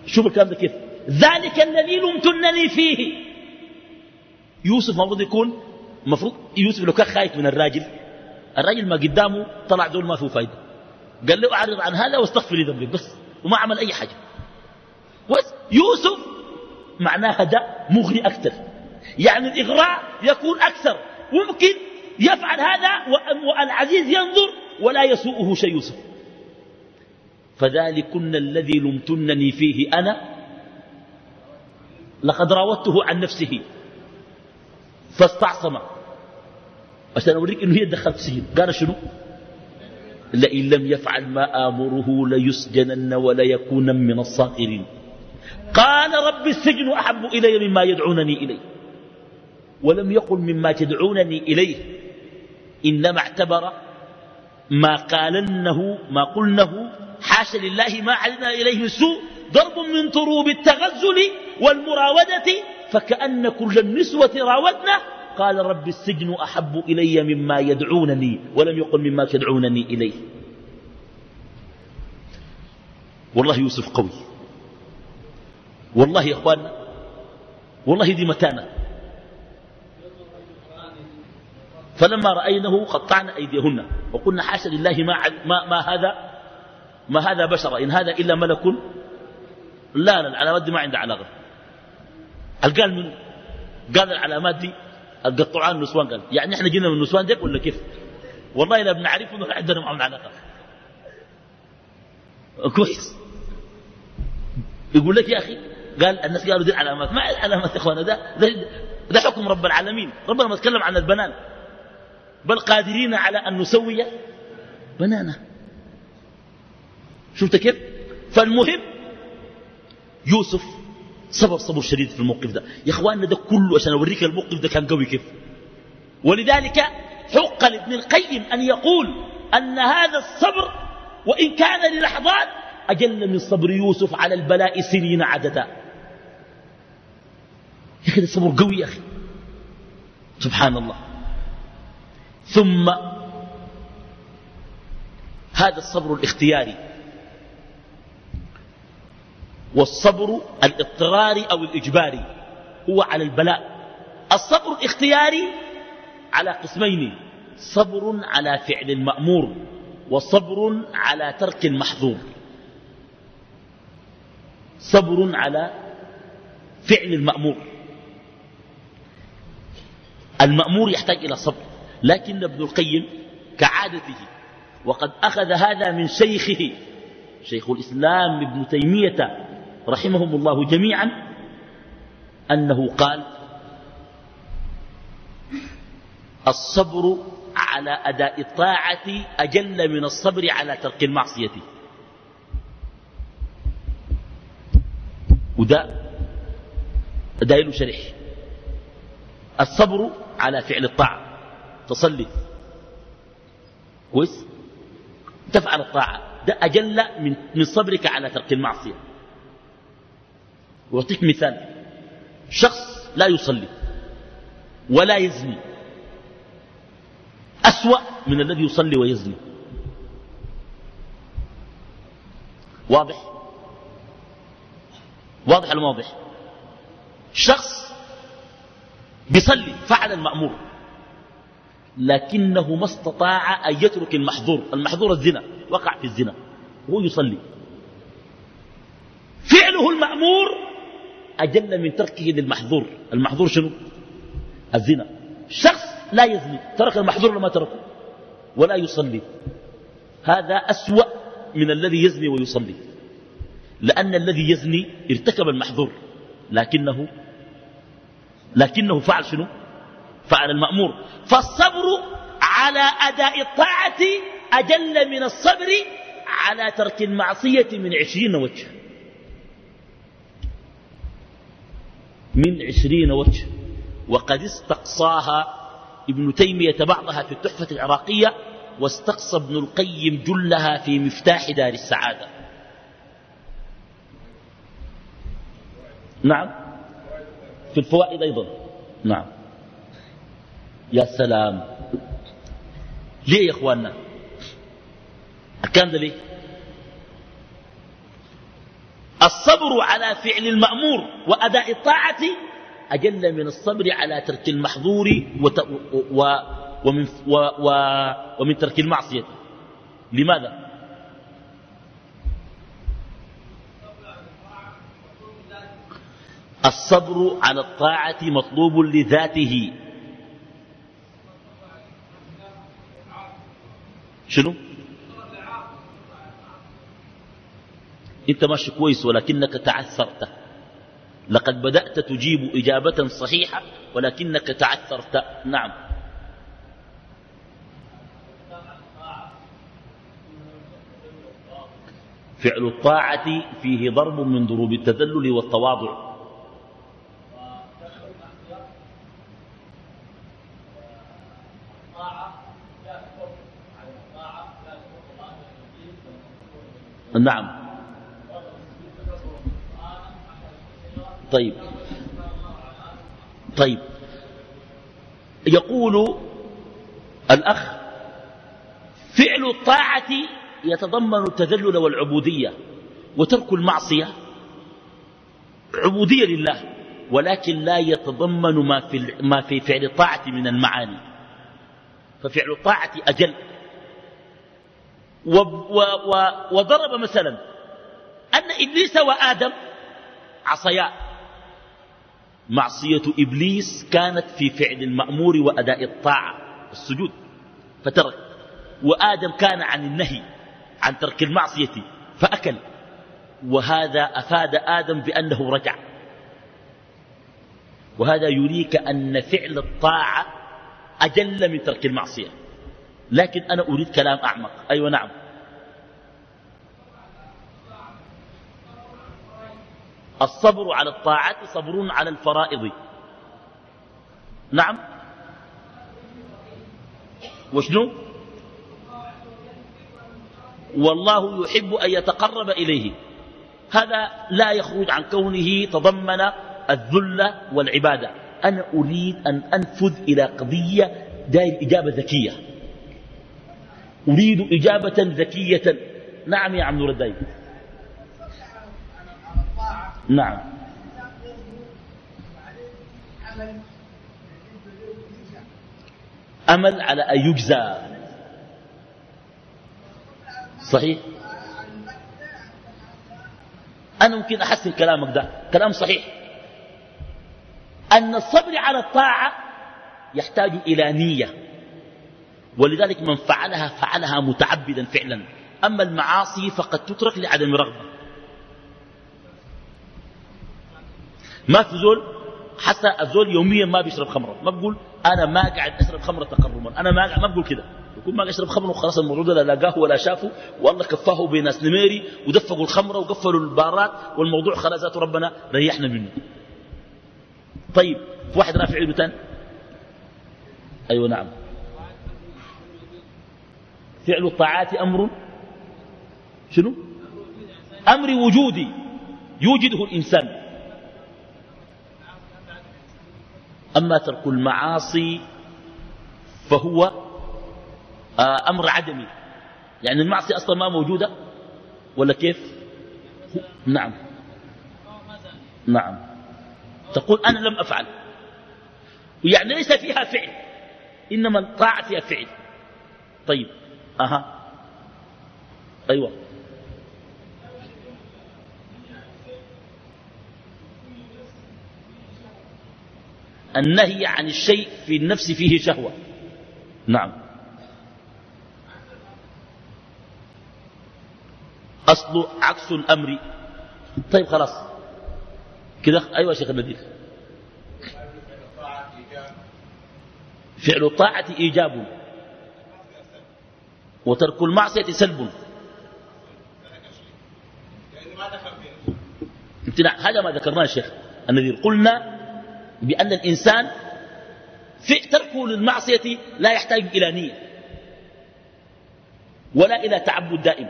شوف الكلام ده كيف. ذلك الذي لمتنني فيه. يوسف المفروض يكون المفروض يوسف لو كان خايف من الراجل الراجل ما قدامه طلع دول ما فيه فايدة. قال له أعرض عن هذا واستغفر ذنبك بس وما عمل أي حاجة. بس يوسف معناها ده مغري أكثر. يعني الإغراء يكون أكثر. ممكن يفعل هذا والعزيز ينظر ولا يسوءه شيء يوسف. فذلكن الذي لمتنني فيه أنا لقد راودته عن نفسه. فاستعصم. عشان أوريك إنه هي دخلت سجن. قال شنو؟ لئن لم يفعل ما آمره ليسجنن وليكونن من الصاغرين. قال رب السجن أحب إلي مما يدعونني إليه. ولم يقل مما تدعونني إليه. إنما اعتبر ما قالنه ما قلنه حاشا لله ما علمنا إليه سوء ضرب من طروب التغزل والمراودة فكأن كل النسوة راودنا قال رب السجن أحب إلي مما يدعونني ولم يقل مما تدعونني إليه. والله يوسف قوي. والله يا إخواننا والله دي متانة. فلما رأينه قطعنا أيديهن وقلنا حاشا لله ما, ما, ما هذا؟ ما هذا بشر إن هذا إلا ملك. لا لا العلامات دي ما عندها علاقة قال من قال العلامات دي القطعان النسوان قال يعني إحنا جينا من النسوان ديك ولا كيف؟ والله لا بنعرف إنه عندنا معهم علاقة كويس. يقول لك يا أخي قال الناس قالوا دي العلامات ما العلامات يا إخوانا ده, ده, ده حكم رب العالمين. ربنا ما تكلم عن البنان. بل قادرين على أن نسوي بنانا. شفت كيف؟ فالمهم يوسف صبر صبر شديد في الموقف ده. يا إخواننا ده كله عشان أوريك الموقف ده كان قوي كيف. ولذلك حق لابن القيم أن يقول أن هذا الصبر وإن كان للحظات أجل من صبر يوسف على البلاء سنين عددا. يا أخي الصبر قوي يا أخي. سبحان الله. ثم هذا الصبر الاختياري. والصبر الاضطراري أو الإجباري هو على البلاء. الصبر الاختياري على قسمين صبر على فعل المأمور وصبر على ترك المحظور صبر على فعل المأمور المأمور يحتاج إلى صبر لكن ابن القيم كعادته وقد أخذ هذا من شيخه شيخ الإسلام ابن تيمية رحمهم الله جميعا أنه قال الصبر على أداء الطاعة أجل من الصبر على ترك المعصية. وده دايل شرح الصبر على فعل الطاعة. تصلي. كويس؟ تفعل الطاعة. ده أجل من صبرك على ترك المعصية. وأعطيك مثال. شخص لا يصلي ولا يزني. أسوأ من الذي يصلي ويزني. واضح؟ واضح ولا واضح؟ شخص بيصلي فعل المأمور لكنه ما استطاع أن يترك المحظور. المحظور الزنا وقع في الزنا وهو يصلي. فعله المأمور أجل من تركه للمحظور. المحظور شنو؟ الزنا. شخص لا يزني. ترك المحظور لما تركه؟ ولا يصلي. هذا أسوأ من الذي يزني ويصلي. لأن الذي يزني ارتكب المحظور. لكنه لكنه فعل شنو؟ فعل المأمور. فالصبر على أداء الطاعة أجل من الصبر على ترك المعصية من عشرين وجه من عشرين وجه. وقد استقصاها ابن تيمية بعضها في التحفة العراقية واستقصى ابن القيم جلها في مفتاح دار السعادة. نعم. في الفوائد أيضا. نعم. يا سلام. ليه يا إخواننا؟ ده ليه الصبر على فعل المأمور وأداء الطاعة أجل من الصبر على ترك المحظور وت... و... ومن... و... و... ومن ترك المعصية لماذا؟ الصبر على الطاعة مطلوب لذاته شنو؟ انت ماشي كويس ولكنك تعثرت. لقد بدأت تجيب إجابة صحيحة ولكنك تعثرت. نعم. فعل الطاعة فيه ضرب من ضروب التذلل والتواضع. نعم. طيب. طيب. يقول الأخ فعل الطاعة يتضمن التذلل والعبودية وترك المعصية. عبودية لله ولكن لا يتضمن ما في, ما في فعل الطاعة من المعاني. ففعل الطاعة أجل. وضرب مثلا أن إبليس وآدم عصيا معصية إبليس كانت في فعل المأمور وأداء الطاعة السجود فترك. وآدم كان عن النهي عن ترك المعصية فأكل. وهذا أفاد آدم بأنه رجع. وهذا يريك أن فعل الطاعة أجل من ترك المعصية. لكن أنا أريد كلام أعمق. أيوة نعم. الصبر على الطاعات صبر على الفرائض. نعم. وشنو؟ والله يحب أن يتقرب إليه. هذا لا يخرج عن كونه تضمن الذل والعبادة. أنا أريد أن أنفذ إلى قضية داير إجابة ذكية. أريد إجابة ذكية. نعم يا عم نور نعم. أمل على أن يجزى. صحيح؟ أنا ممكن أحسن كلامك ده. كلام صحيح. أن الصبر على الطاعة يحتاج إلى نية. ولذلك من فعلها فعلها متعبدا فعلا. أما المعاصي فقد تترك لعدم رغبة. ما في زول حتى الزول يوميا ما بيشرب خمرة. ما بقول أنا ما قاعد أشرب خمرة تقربا. أنا ما قاعد ما بقول كده. يكون ما يشرب خمر وخلاص الموضوع ده لا لقاه ولا شافه. والله كفاه بناس نميري ودفقوا الخمرة وقفلوا البارات والموضوع خلاص ربنا ريحنا منه. طيب واحد رافع تاني. أيوة نعم. فعل الطاعات أمر شنو؟ أمر وجودي. يوجده الإنسان. أما ترك المعاصي فهو آه، أمر عدمي. يعني المعصية أصلا ما موجودة؟ ولا كيف؟ نعم. نعم. تقول أنا لم أفعل. يعني ليس فيها فعل. إنما الطاعة فيها فعل. طيب. أها. أيوة. النهي عن الشيء في النفس فيه شهوة. نعم. أصل عكس الأمر. طيب خلاص. كده؟ أيوة شيخ النذير فعل الطاعة إيجاب. وترك المعصية سلب. هذا ما ذكرناه الشيخ النذير قلنا بأن الإنسان في تركه للمعصية لا يحتاج إلى نية ولا إلى تعبد دائم.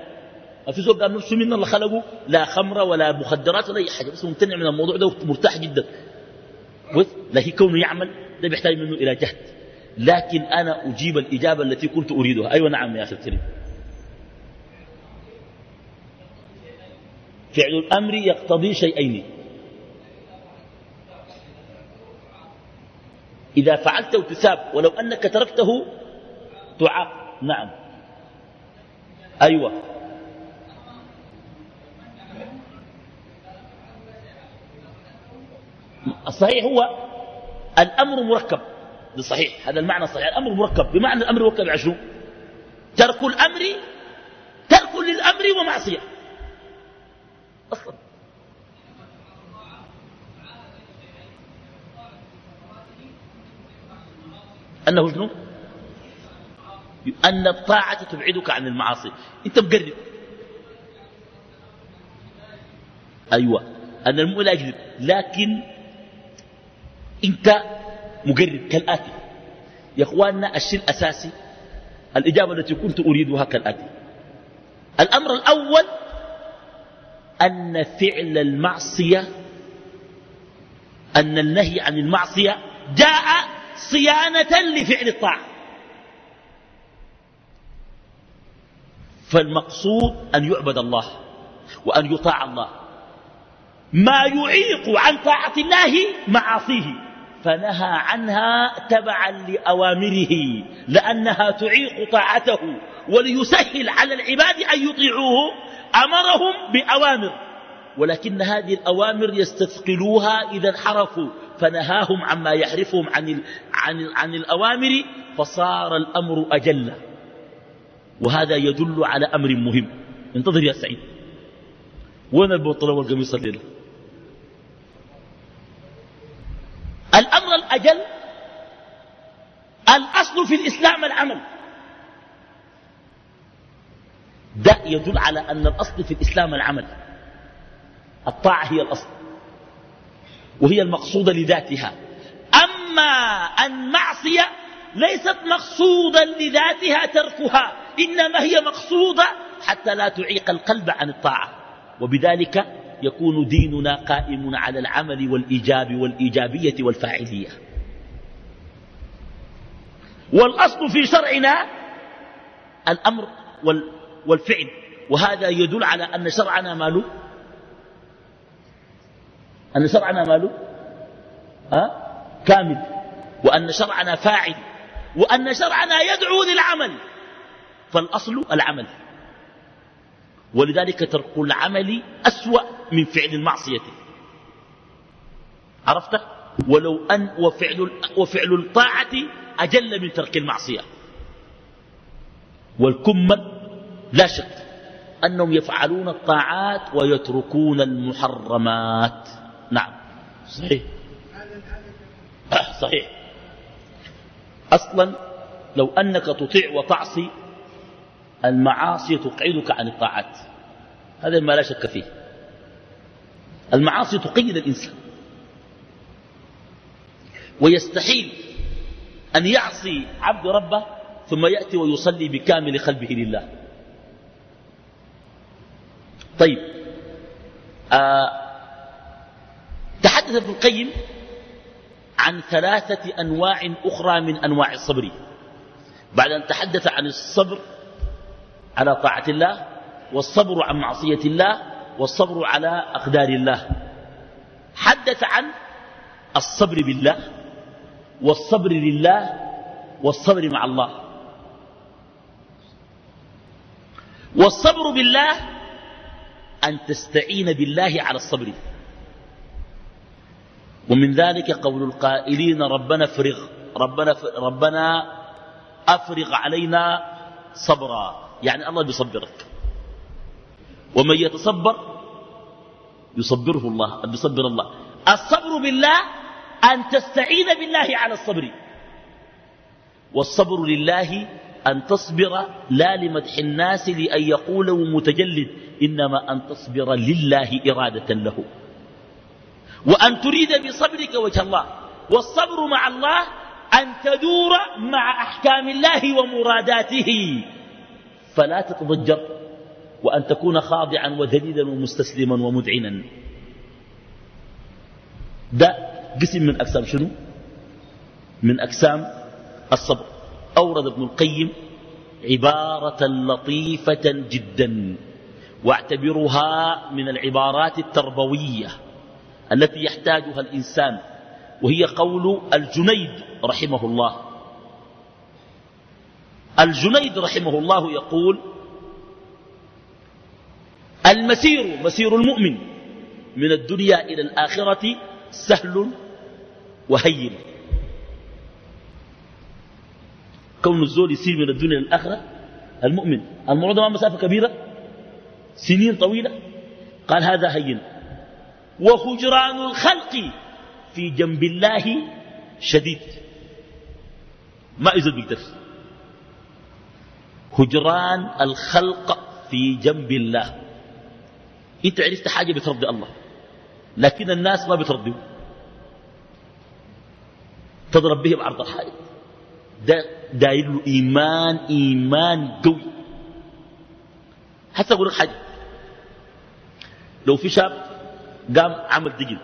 ما في زول قال نفسه من الله خلقه لا خمرة ولا مخدرات ولا أي حاجة بس ممتنع من الموضوع ده ومرتاح جدا. لكن كونه يعمل ده بيحتاج منه إلى جهد. لكن أنا أجيب الإجابة التي كنت أريدها. أيوة نعم يا أخي الكريم. فعل الأمر يقتضي شيئين. إذا فعلته تثاب ولو أنك تركته تعاق نعم. أيوة. الصحيح هو الأمر مركب. صحيح. هذا المعنى الصحيح الأمر مركب. بمعنى الأمر مركب عشو ترك الأمر ترك للأمر ومعصية. أصلا. أنه شنو؟ أن الطاعة تبعدك عن المعاصي. أنت مقرب. أيوة. أن المؤمن لا يكذب لكن أنت مقرب كالآتي. يا أخواننا الشيء الأساسي الإجابة التي كنت أريدها كالآتي. الأمر الأول أن فعل المعصية أن النهي عن المعصية جاء صيانة لفعل الطاعة. فالمقصود أن يعبد الله وأن يطاع الله. ما يعيق عن طاعة الله معاصيه فنهى عنها تبعا لأوامره لأنها تعيق طاعته وليسهل على العباد أن يطيعوه. أمرهم بأوامر ولكن هذه الأوامر يستثقلوها إذا انحرفوا. فنهاهم عما يحرفهم عن, عن, عن الأوامر فصار الأمر أجل. وهذا يدل على أمر مهم. انتظر يا سعيد. وين البطلة والقميص الليلة الأمر الأجل الأصل في الإسلام العمل. ده يدل على أن الأصل في الإسلام العمل. الطاعة هي الأصل. وهي المقصودة لذاتها. أما المعصية ليست مقصودا لذاتها تركها إنما هي مقصودة حتى لا تعيق القلب عن الطاعة. وبذلك يكون ديننا قائم على العمل والإيجاب والإيجابية والفاعلية. والأصل في شرعنا الأمر والفعل وهذا يدل على أن شرعنا ماله أن شرعنا ماله؟ أه؟ كامل. وأن شرعنا فاعل. وأن شرعنا يدعو للعمل. فالأصل العمل. ولذلك ترك العمل أسوأ من فعل المعصية. عرفت؟ ولو أن وفعل, وفعل الطاعة أجل من ترك المعصية. والكمل لا شك أنهم يفعلون الطاعات ويتركون المحرمات. نعم. صحيح. صحيح. أصلا لو أنك تطيع وتعصي المعاصي تقعدك عن الطاعات. هذا ما لا شك فيه. المعاصي تقيد الإنسان. ويستحيل أن يعصي عبد ربه ثم يأتي ويصلي بكامل قلبه لله. طيب آه تحدث ابن القيم عن ثلاثة أنواع أخرى من أنواع الصبر. بعد أن تحدث عن الصبر على طاعة الله والصبر عن معصية الله والصبر على أقدار الله. حدث عن الصبر بالله والصبر لله والصبر مع الله. والصبر بالله أن تستعين بالله على الصبر. ومن ذلك قول القائلين ربنا افرغ ربنا, ربنا أفرغ علينا صبرا. يعني الله بيصبرك. ومن يتصبر يصبره الله بيصبر الله. الصبر بالله أن تستعين بالله على الصبر. والصبر لله أن تصبر لا لمدح الناس لأن يقولوا متجلد إنما أن تصبر لله إرادة له. وأن تريد بصبرك وجه الله. والصبر مع الله أن تدور مع أحكام الله ومراداته. فلا تتضجر وأن تكون خاضعا وذليلا ومستسلما ومذعنا. ده قسم من أقسام شنو؟ من أقسام الصبر. أورد ابن القيم عبارة لطيفة جدا. واعتبرها من العبارات التربوية. التي يحتاجها الإنسان وهي قول الجنيد رحمه الله. الجنيد رحمه الله يقول المسير مسير المؤمن من الدنيا إلى الآخرة سهل وهين. كون الزول يسير من الدنيا للآخرة المؤمن الموضوع ده مسافة كبيرة سنين طويلة قال هذا هين. وهجران الخلق في جنب الله شديد. ما إذا بيقدر هجران الخلق في جنب الله. انت عرفت حاجة بترضي الله؟ لكن الناس ما بترضيه تضرب به بعرض الحائط. ده داير له إيمان إيمان قوي. حتى أقول لك حاجة. لو في شاب قام عمل دجل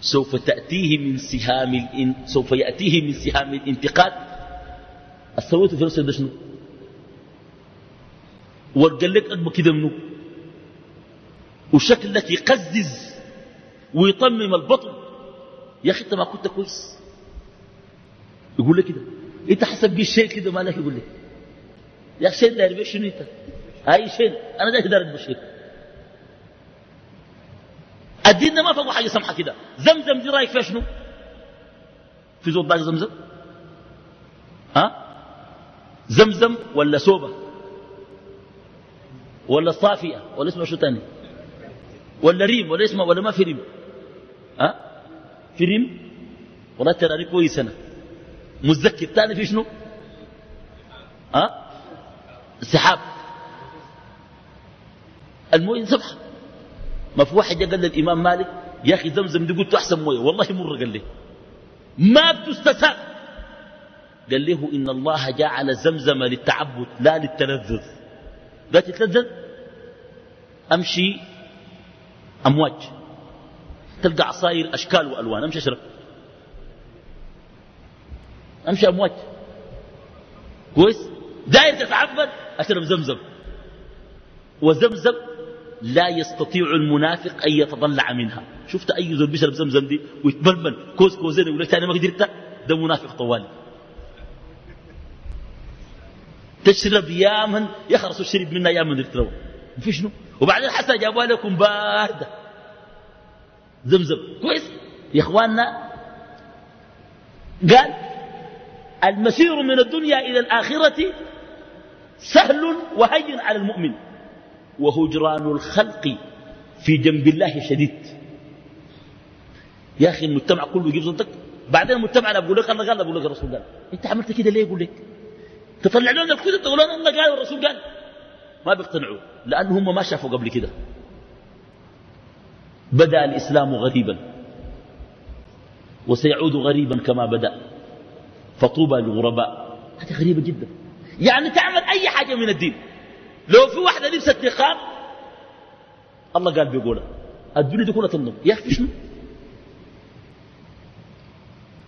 سوف تأتيه من سهام الان... سوف يأتيه من سهام الانتقاد. السويت في نفسه ده شنو وقال لك أدبه كده منه. وشكلك يقزز ويطمم البطن. يا أخي أنت ما كنت كويس. يقول لك كده. أنت حسب الشيء كده ما لك يقول لك. يا أخي شيء داير شنو أنت؟ هاي شيء. داير داير بشيء. الدين ما فوق حاجة سمحة كده. زمزم دي رأيك فيها شنو؟ في زود باقي زمزم؟ ها؟ زمزم ولا سوبة؟ ولا صافية؟ ولا اسمه شو تاني؟ ولا ريم؟ ولا اسمه ولا ما في ريم؟ ها؟ في ريم؟ والله ترى كويس أنا. متذكر. ثاني في شنو؟ ها؟ سحاب المويه سبحة. ما في واحد قال للإمام مالك يا أخي زمزم دي قلت أحسن موية. والله مر قال لي. ما بتستساق قال له إن الله جعل زمزم للتعبد لا للتلذذ. لا تتلذذ أمشي أمواج. تلقى عصاير أشكال وألوان. أمشي أشرب. أمشي أمواج. كويس؟ داير تتعبد؟ أشرب زمزم. وزمزم لا يستطيع المنافق أن يتضلع منها. شفت أي زول بيشرب زمزم دي ويتبلبل؟ كوز كوزين يقول لك ثاني ما قدرت ده. منافق طوالي. تشرب يا من يخرس الشرب منها يا من يتروى في شنو؟ وبعدين حتى جابوا لكم باردة. زمزم. كويس؟ يا إخواننا قال المسير من الدنيا إلى الآخرة سهل وهين على المؤمن. وهجران الخلق في جنب الله شديد. يا أخي المجتمع كله يجيب صدق بعدين المجتمع أنا بقول لك الله قال بقول لك الرسول قال. أنت عملت كده ليه يقول لك؟ تطلع لنا الكتب تقول لنا الله قال والرسول قال. ما بيقتنعوا لأن هم ما شافوا قبل كده. بدأ الإسلام غريبا وسيعود غريبا كما بدأ. فطوبى للغرباء. هذه غريبة جدا. يعني تعمل أي حاجة من الدين. لو في واحدة لبست نقاب الله قال بيقولها الدنيا دي كلها تنظم. يا أخي شنو؟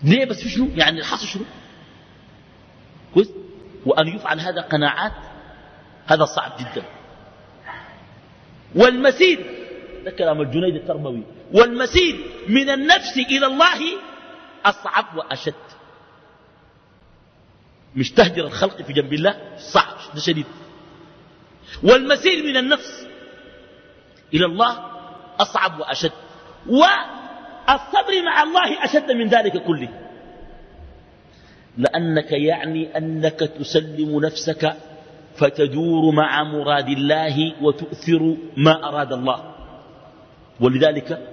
ليه بس في شنو؟ يعني الحصل شنو؟ كويس؟ وأن يفعل هذا قناعات هذا صعب جدا. والمسير ده كلام الجنيد التربوي والمسير من النفس إلى الله أصعب وأشد. مش تهجر الخلق في جنب الله صعب ده شديد. والمسير من النفس إلى الله أصعب وأشد والصبر مع الله أشد من ذلك كله. لأنك يعني أنك تسلم نفسك فتدور مع مراد الله وتؤثر ما أراد الله. ولذلك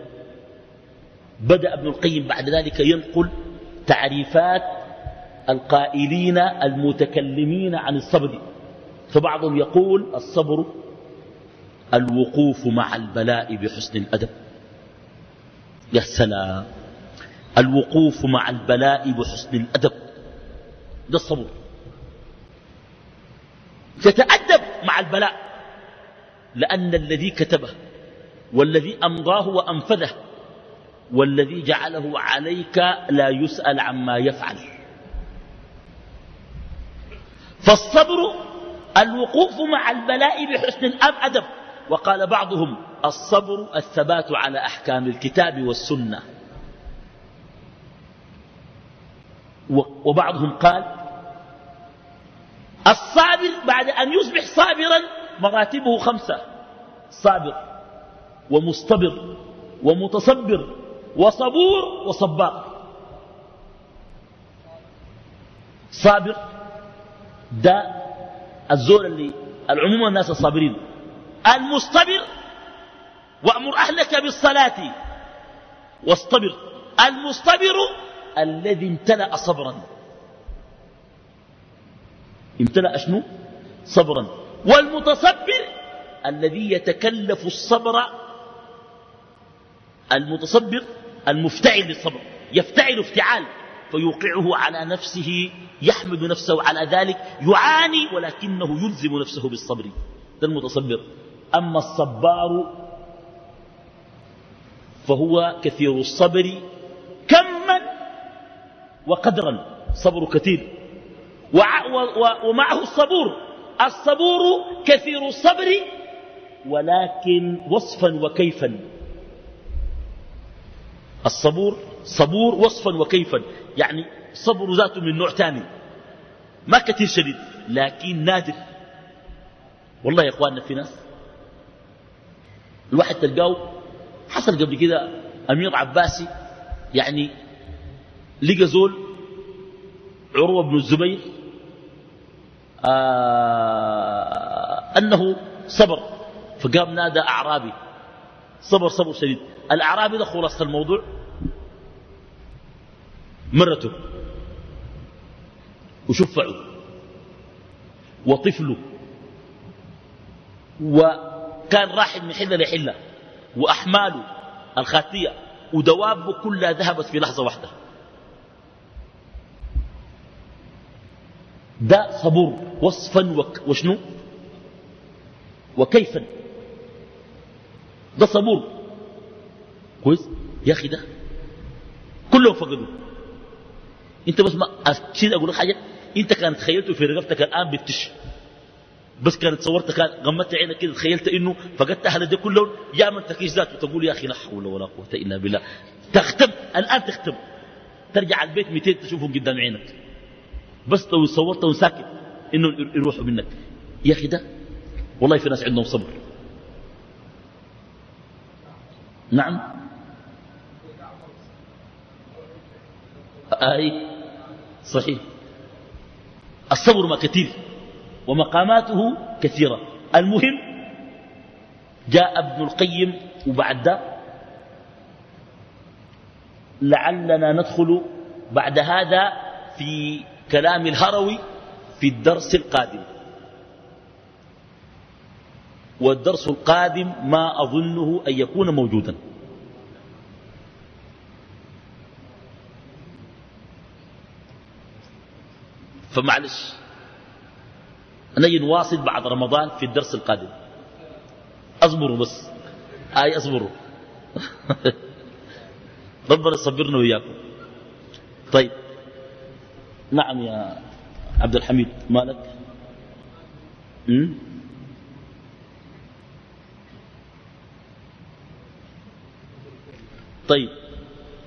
بدأ ابن القيم بعد ذلك ينقل تعريفات القائلين المتكلمين عن الصبر. فبعضهم يقول الصبر الوقوف مع البلاء بحسن الأدب. يا سلام. الوقوف مع البلاء بحسن الأدب. ده الصبر. تتأدب مع البلاء. لأن الذي كتبه والذي أمضاه وأنفذه والذي جعله عليك لا يسأل عما يفعل. فالصبر الوقوف مع البلاء بحسن الأدب وقال بعضهم الصبر الثبات على أحكام الكتاب والسنة. وبعضهم قال الصابر بعد أن يصبح صابرا مراتبه خمسة صابر ومصطبر ومتصبر وصبور وصبار. صابر ده الزور اللي العموم الناس الصابرين. المصطبر وأمر أهلك بالصلاة. واصطبر. المصطبر الذي امتلأ صبرا. امتلأ شنو؟ صبرا. والمتصبر الذي يتكلف الصبر المتصبر المفتعل للصبر. يفتعل افتعال. فيوقعه على نفسه يحمد نفسه على ذلك يعاني ولكنه يلزم نفسه بالصبر. ده المتصبر. أما الصبار فهو كثير الصبر كما وقدرا. صبر كثير. ومعه الصبور. الصبور كثير الصبر ولكن وصفا وكيفا. الصبور صبور وصفا وكيفا. يعني صبر ذاته من نوع ثاني ما كثير شديد لكن نادر. والله يا إخواننا في ناس. الواحد تلقاه حصل قبل كده أمير عباسي يعني لقى زول عروة بن الزبير آه أنه صبر فقام نادى أعرابي. صبر صبر شديد. الأعرابي ده خلاصة الموضوع مرته. وشفعه. وطفله. وكان راحل من حلة لحلة. وأحماله الخاتية ودوابه كلها ذهبت في لحظة واحدة. ده صبور. وصفا وشنو؟ وكيفا. ده صبور. كويس؟ يا أخي ده. كلهم فقدوا انت بس ما أكيد أقول لك حاجة. انت كانت تخيلته في رقبتك الآن بتش. بس كانت صورت كان غمت عينك كده تخيلت إنه فقدت أهل ده كلهم. يا من تكيش ذات وتقول يا أخي لا حول ولا قوة إلا بالله. تختم الآن تختم. ترجع البيت 200 تشوفهم قدام عينك. بس لو صورتهم ساكت إنه يروحوا منك. يا أخي ده والله في ناس عندهم صبر. نعم. أي. صحيح. الصبر ما كثير ومقاماته كثيرة. المهم جاء ابن القيم وبعد لعلنا ندخل بعد هذا في كلام الهروي في الدرس القادم. والدرس القادم ما أظنه أن يكون موجودا. فمعلش نجي نواصل بعد رمضان في الدرس القادم. أصبروا بس. أي أصبروا؟ ربنا يصبرنا وياكم طيب. نعم يا عبد الحميد مالك؟ م? طيب.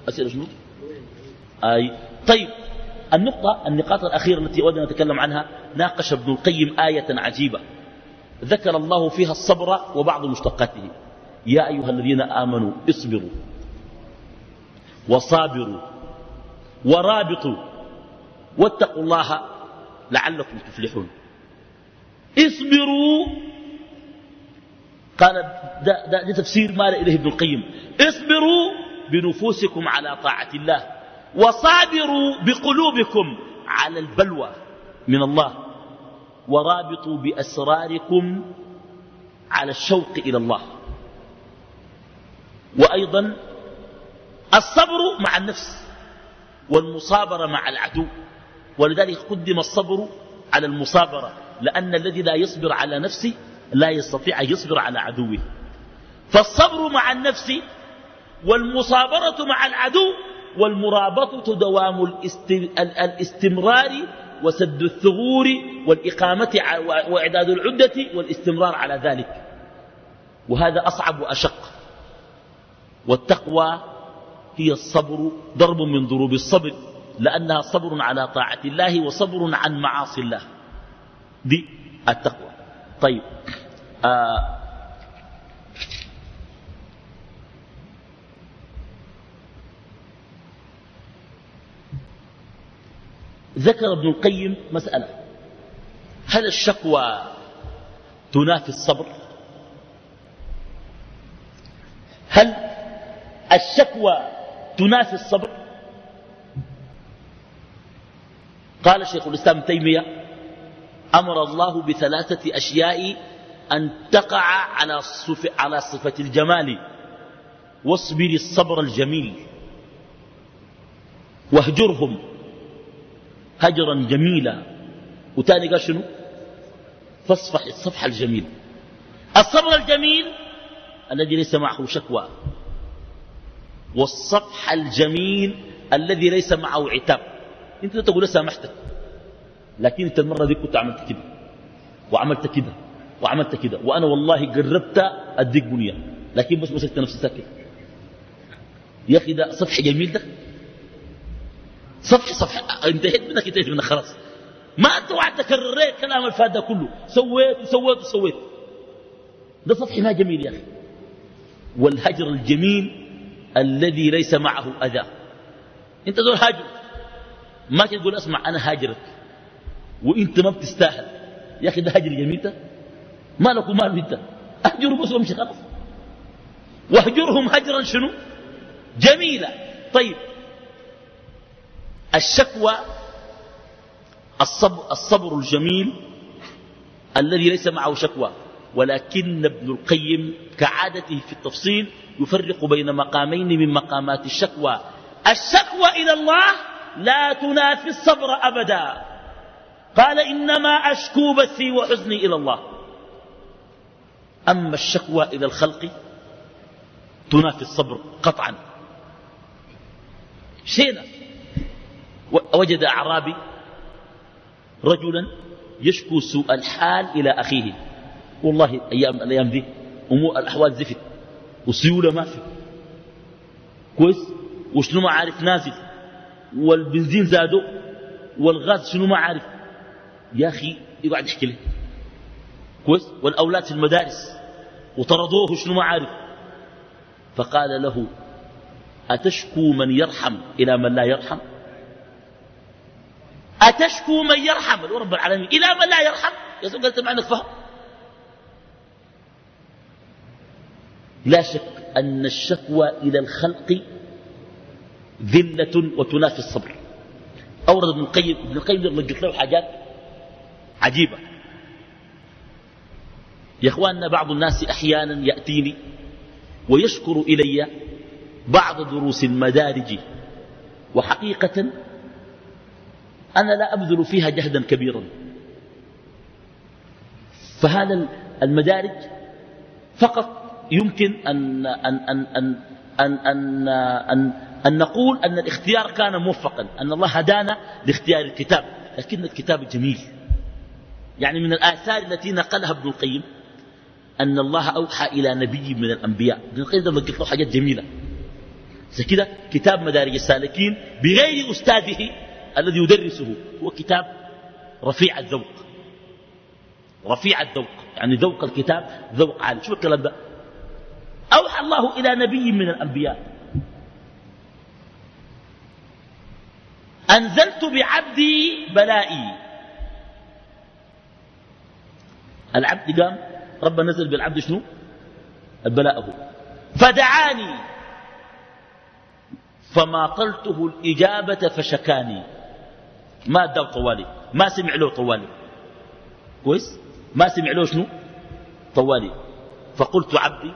أسئلة شنو؟ أي. طيب. النقطة النقاط الأخيرة التي أود أن نتكلم عنها ناقش ابن القيم آية عجيبة. ذكر الله فيها الصبر وبعض مشتقاته. يا أيها الذين آمنوا اصبروا وصابروا ورابطوا واتقوا الله لعلكم تفلحون. اصبروا. قال ده, ده, ده تفسير ما إليه ابن القيم. اصبروا بنفوسكم على طاعة الله. وصابروا بقلوبكم على البلوى من الله ورابطوا بأسراركم على الشوق إلى الله. وأيضا الصبر مع النفس والمصابرة مع العدو ولذلك قدم الصبر على المصابرة لأن الذي لا يصبر على نفسه لا يستطيع أن يصبر على عدوه. فالصبر مع النفس والمصابرة مع العدو والمرابطة دوام الاستمرار وسد الثغور والإقامة وإعداد العدة والاستمرار على ذلك. وهذا أصعب وأشق. والتقوى هي الصبر ضرب من ضروب الصبر لأنها صبر على طاعة الله وصبر عن معاصي الله. دي التقوى. طيب آه ذكر ابن القيم مسألة. هل الشكوى تنافي الصبر؟ هل الشكوى تنافي الصبر؟ قال شيخ الإسلام تيمية أمر الله بثلاثة أشياء أن تقع على على صفة الجمال. واصبر الصبر الجميل. واهجرهم. هجرا جميلا. وتاني قال شنو؟ فاصفح الصفح الجميل. الصبر الجميل الذي ليس معه شكوى. والصفح الجميل الذي ليس معه عتاب. انت تقول سامحتك. لكن انت المرة دي كنت عملت كده. وعملت كده. وعملت كده. وأنا والله قربت أديك بنيه لكن بس مسكت نفسي ساكت. يا أخي ده صفح جميل ده. صفح صفح انتهيت منك انتهيت منك خلاص. ما أنت وعد تكرر كلام الفات ده كله. سويت وسويت وسويت. ده صفح ما جميل يا أخي. والهجر الجميل الذي ليس معه أذى. أنت دول هاجر. ما تقول اسمع أنا هاجرك. وإنت ما بتستاهل. يا أخي ده هجر جميل ده. مالك ومال أنت؟ اهجره بس وامشي خلاص. وأهجرهم هجرا شنو؟ جميلا. طيب الشكوى الصبر, الصبر الجميل الذي ليس معه شكوى ولكن ابن القيم كعادته في التفصيل يفرق بين مقامين من مقامات الشكوى. الشكوى إلى الله لا تنافي الصبر أبدا. قال إنما أشكو بثي وحزني إلى الله. أما الشكوى إلى الخلق تنافي الصبر قطعا. شينا وجد أعرابي رجلا يشكو سوء الحال إلى أخيه. والله أيام الأيام دي أمور الأحوال زفت. والسيولة ما في. كويس؟ وشنو ما عارف نازل. والبنزين زادوا والغاز شنو ما عارف. يا أخي يقعد يحكي له كويس؟ والأولاد في المدارس. وطردوه شنو ما عارف. فقال له أتشكو من يرحم إلى من لا يرحم؟ أتشكو من يرحم؟ رب العالمين. إلى من لا يرحم؟ يا زلمة قلت معنى فهم. لا شك أن الشكوى إلى الخلق ذلة وتنافي الصبر. أورد ابن القيم ابن القيم لقيت له حاجات عجيبة. يا إخواننا بعض الناس أحيانا يأتيني ويشكر إلي بعض دروس المدارج. وحقيقة أنا لا أبذل فيها جهدا كبيرا. فهذا المدارج فقط يمكن أن, أن, أن, أن, أن, أن, أن, أن نقول أن الاختيار كان موفقا أن الله هدانا لاختيار الكتاب. لكن الكتاب جميل. يعني من الآثار التي نقلها ابن القيم أن الله أوحى إلى نبي من الأنبياء. ابن القيم ده له حاجات جميلة. كده كتاب مدارج السالكين بغير أستاذه الذي يدرسه هو كتاب رفيع الذوق. رفيع الذوق. يعني ذوق الكتاب ذوق عالي شو الكلام ده. أوحى الله إلى نبي من الأنبياء. أنزلت بعبدي بلائي. العبد قام رب نزل بالعبد شنو؟ البلاء هو. فدعاني. فما قلته الإجابة فشكاني. ما اداه طوالي ما سمع له طوالي. كويس؟ ما سمع له شنو؟ طوالي. فقلت عبدي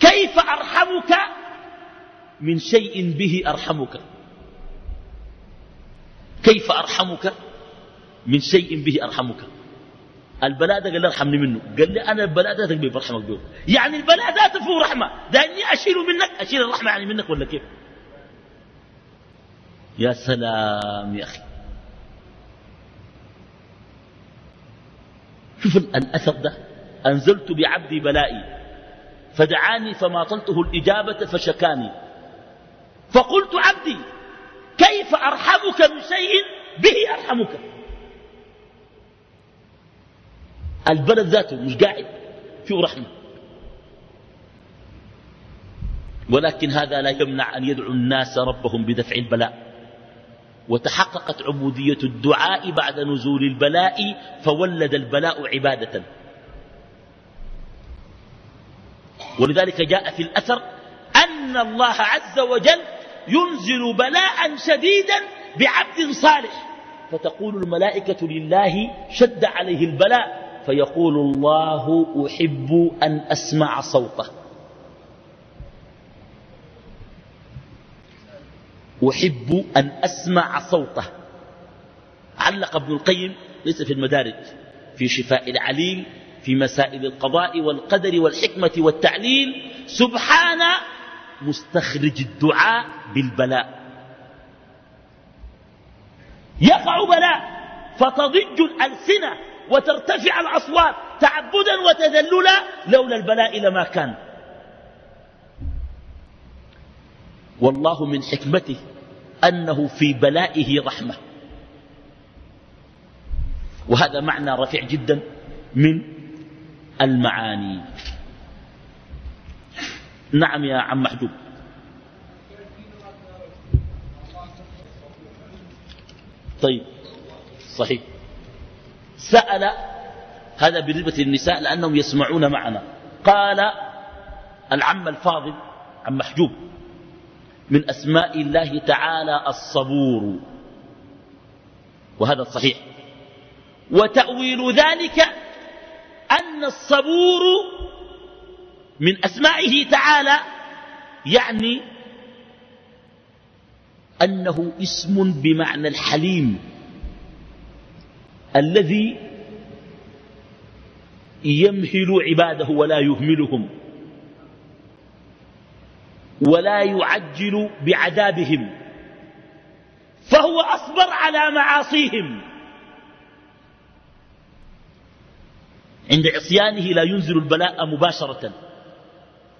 كيف أرحمك؟ من شيء به أرحمك. كيف أرحمك؟ من شيء به أرحمك. البلاء ده قال لي ارحمني منه. قال لي أنا البلاء ده تقبل برحمك به يعني البلاء ده فيه رحمة. ده إني أشيله منك. أشيل الرحمة يعني منك ولا كيف؟ يا سلام يا أخي. شوف الأثر ده. أنزلت بعبدي بلائي. فدعاني فما طلته الإجابة فشكاني. فقلت عبدي كيف أرحمك من شيء؟ به أرحمك. البلد ذاته مش قاعد فيه رحمة. ولكن هذا لا يمنع أن يدعو الناس ربهم بدفع البلاء. وتحققت عبودية الدعاء بعد نزول البلاء فولد البلاء عبادة. ولذلك جاء في الأثر أن الله عز وجل ينزل بلاء شديدا بعبد صالح. فتقول الملائكة لله شد عليه البلاء فيقول الله أحب أن أسمع صوته. أحب أن أسمع صوته. علق ابن القيم ليس في المدارج في شفاء العليل في مسائل القضاء والقدر والحكمة والتعليل. سبحان مستخرج الدعاء بالبلاء. يقع بلاء فتضج الألسنة وترتفع الأصوات تعبدا وتذللا لولا البلاء لما كان. والله من حكمته أنه في بلائه رحمة. وهذا معنى رفيع جدا من المعاني. نعم يا عم محجوب. طيب صحيح. سأل هذا بالنسبة للنساء لأنهم يسمعون معنا. قال العم الفاضل عم محجوب من أسماء الله تعالى الصبور. وهذا الصحيح وتأويل ذلك أن الصبور من أسمائه تعالى يعني أنه اسم بمعنى الحليم الذي يمهل عباده ولا يهملهم. ولا يعجل بعذابهم. فهو أصبر على معاصيهم. عند عصيانه لا ينزل البلاء مباشرة.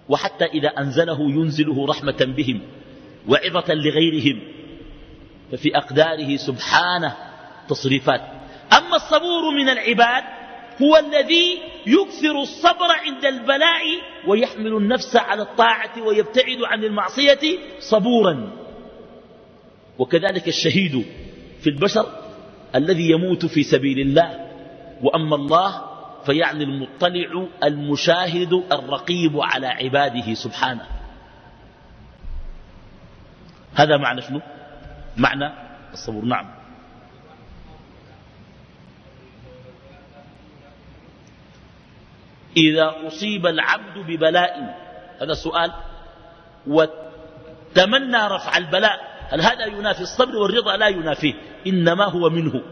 وحتى إذا أنزله ينزله رحمة بهم وعظة لغيرهم. ففي أقداره سبحانه تصريفات. أما الصبور من العباد هو الذي يكثر الصبر عند البلاء ويحمل النفس على الطاعة ويبتعد عن المعصية صبورا. وكذلك الشهيد في البشر الذي يموت في سبيل الله وأما الله فيعني المطلع المشاهد الرقيب على عباده سبحانه. هذا معنى شنو؟ معنى الصبر. نعم. إذا أصيب العبد ببلاء. هذا سؤال وتمنى رفع البلاء. هل هذا ينافي الصبر والرضا؟ لا ينافيه. إنما هو منه.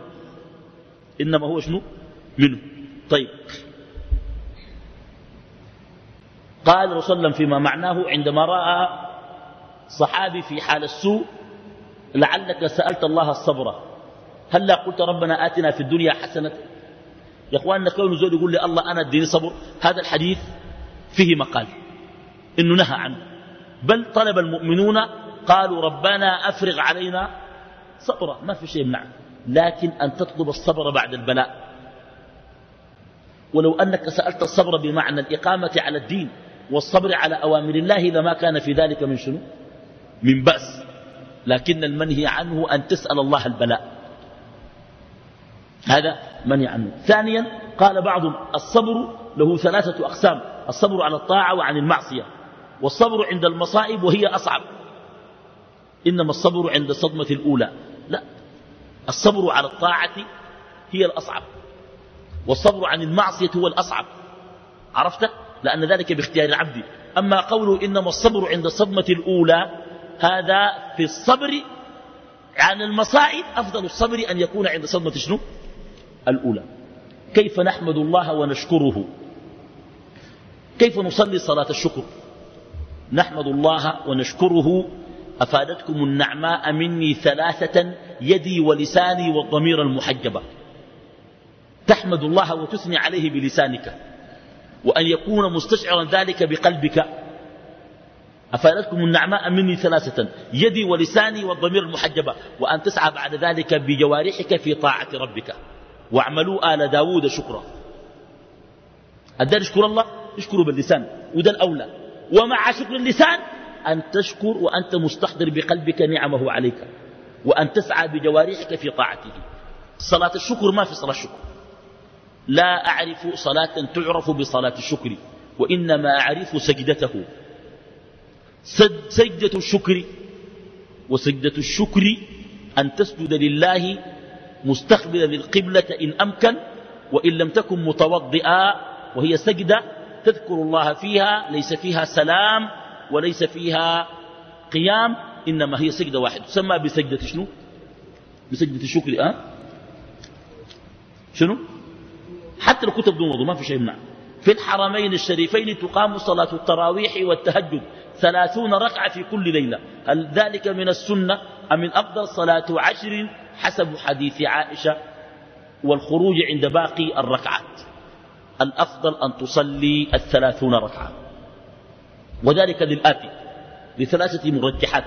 إنما هو شنو؟ منه. طيب. قال رسول فيما معناه عندما رأى صحابي في حال السوء لعلك سألت الله الصبر. هل لا قلت ربنا آتنا في الدنيا حسنة؟ يا إخواننا كون زول يقول لي الله أنا أديني صبر هذا الحديث فيه مقال إنه نهى عنه. بل طلب المؤمنون قالوا ربنا أفرغ علينا صبرا ما في شيء يمنع لكن أن تطلب الصبر بعد البلاء. ولو أنك سألت الصبر بمعنى الإقامة على الدين والصبر على أوامر الله اذا ما كان في ذلك من شنو؟ من بأس. لكن المنهي عنه أن تسأل الله البلاء. هذا منع عنه ثانيا قال بعضهم الصبر له ثلاثة أقسام الصبر على الطاعة وعن المعصية والصبر عند المصائب وهي أصعب. إنما الصبر عند الصدمة الأولى. لا الصبر على الطاعة هي الأصعب والصبر عن المعصية هو الأصعب. عرفت؟ لأن ذلك باختيار العبد. أما قوله إنما الصبر عند الصدمة الأولى هذا في الصبر عن المصائب أفضل الصبر أن يكون عند صدمة شنو؟ الأولى. كيف نحمد الله ونشكره؟ كيف نصلي صلاة الشكر؟ نحمد الله ونشكره. أفادتكم النعماء مني ثلاثة يدي ولساني والضمير المحجبة. تحمد الله وتثني عليه بلسانك. وأن يكون مستشعرا ذلك بقلبك. أفادتكم النعماء مني ثلاثة يدي ولساني والضمير المحجبة. وأن تسعى بعد ذلك بجوارحك في طاعة ربك. واعملوا آل داود شكرا. الدار يشكر الله؟ اشكروا باللسان. وده الأولى. ومع شكر اللسان أن تشكر وأنت مستحضر بقلبك نعمه عليك. وأن تسعى بجوارحك في طاعته. صلاة الشكر ما في صلاة الشكر. لا أعرف صلاة تعرف بصلاة الشكر وإنما أعرف سجدته. سجدة الشكر وسجدة الشكر أن تسجد لله مستقبلا للقبلة إن أمكن وإن لم تكن متوضئا وهي سجدة تذكر الله فيها ليس فيها سلام وليس فيها قيام إنما هي سجدة واحدة تسمى بسجدة شنو؟ بسجدة الشكر أه؟ شنو؟ حتى لو كتب دون وضوء ما في شيء يمنع. في الحرمين الشريفين تقام صلاة التراويح والتهجد ثلاثون ركعة في كل ليلة. هل ذلك من السنة أم من أفضل صلاة عشر حسب حديث عائشة والخروج عند باقي الركعات. الأفضل أن تصلي الثلاثون ركعة. وذلك للآتي لثلاثة مرجحات.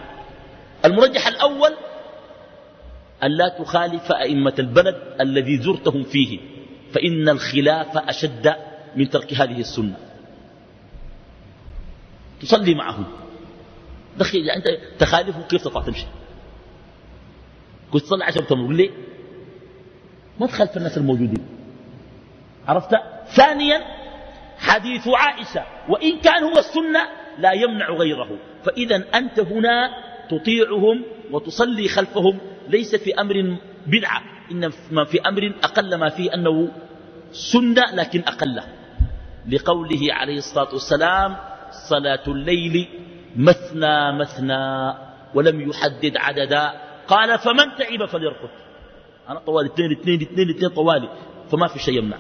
المرجح الأول أن لا تخالف أئمة البلد الذي زرتهم فيه فإن الخلاف أشد من ترك هذه السنة. تصلي معهم. دخل يعني أنت تخالفه كيف تطلع تمشي؟ كنت تصلي عشر تمر ليه ما تخالف الناس الموجودين. عرفت؟ ثانيا حديث عائشة وإن كان هو السنة لا يمنع غيره فإذا أنت هنا تطيعهم وتصلي خلفهم ليس في أمر بدعة إنما في أمر أقل ما فيه أنه سنة لكن أقل. لقوله عليه الصلاة والسلام صلاة الليل مثنى مثنى ولم يحدد عددا. قال فمن تعب فليرقد. أنا طوالي اثنين اثنين اثنين اثنين طوالي فما في شيء يمنع.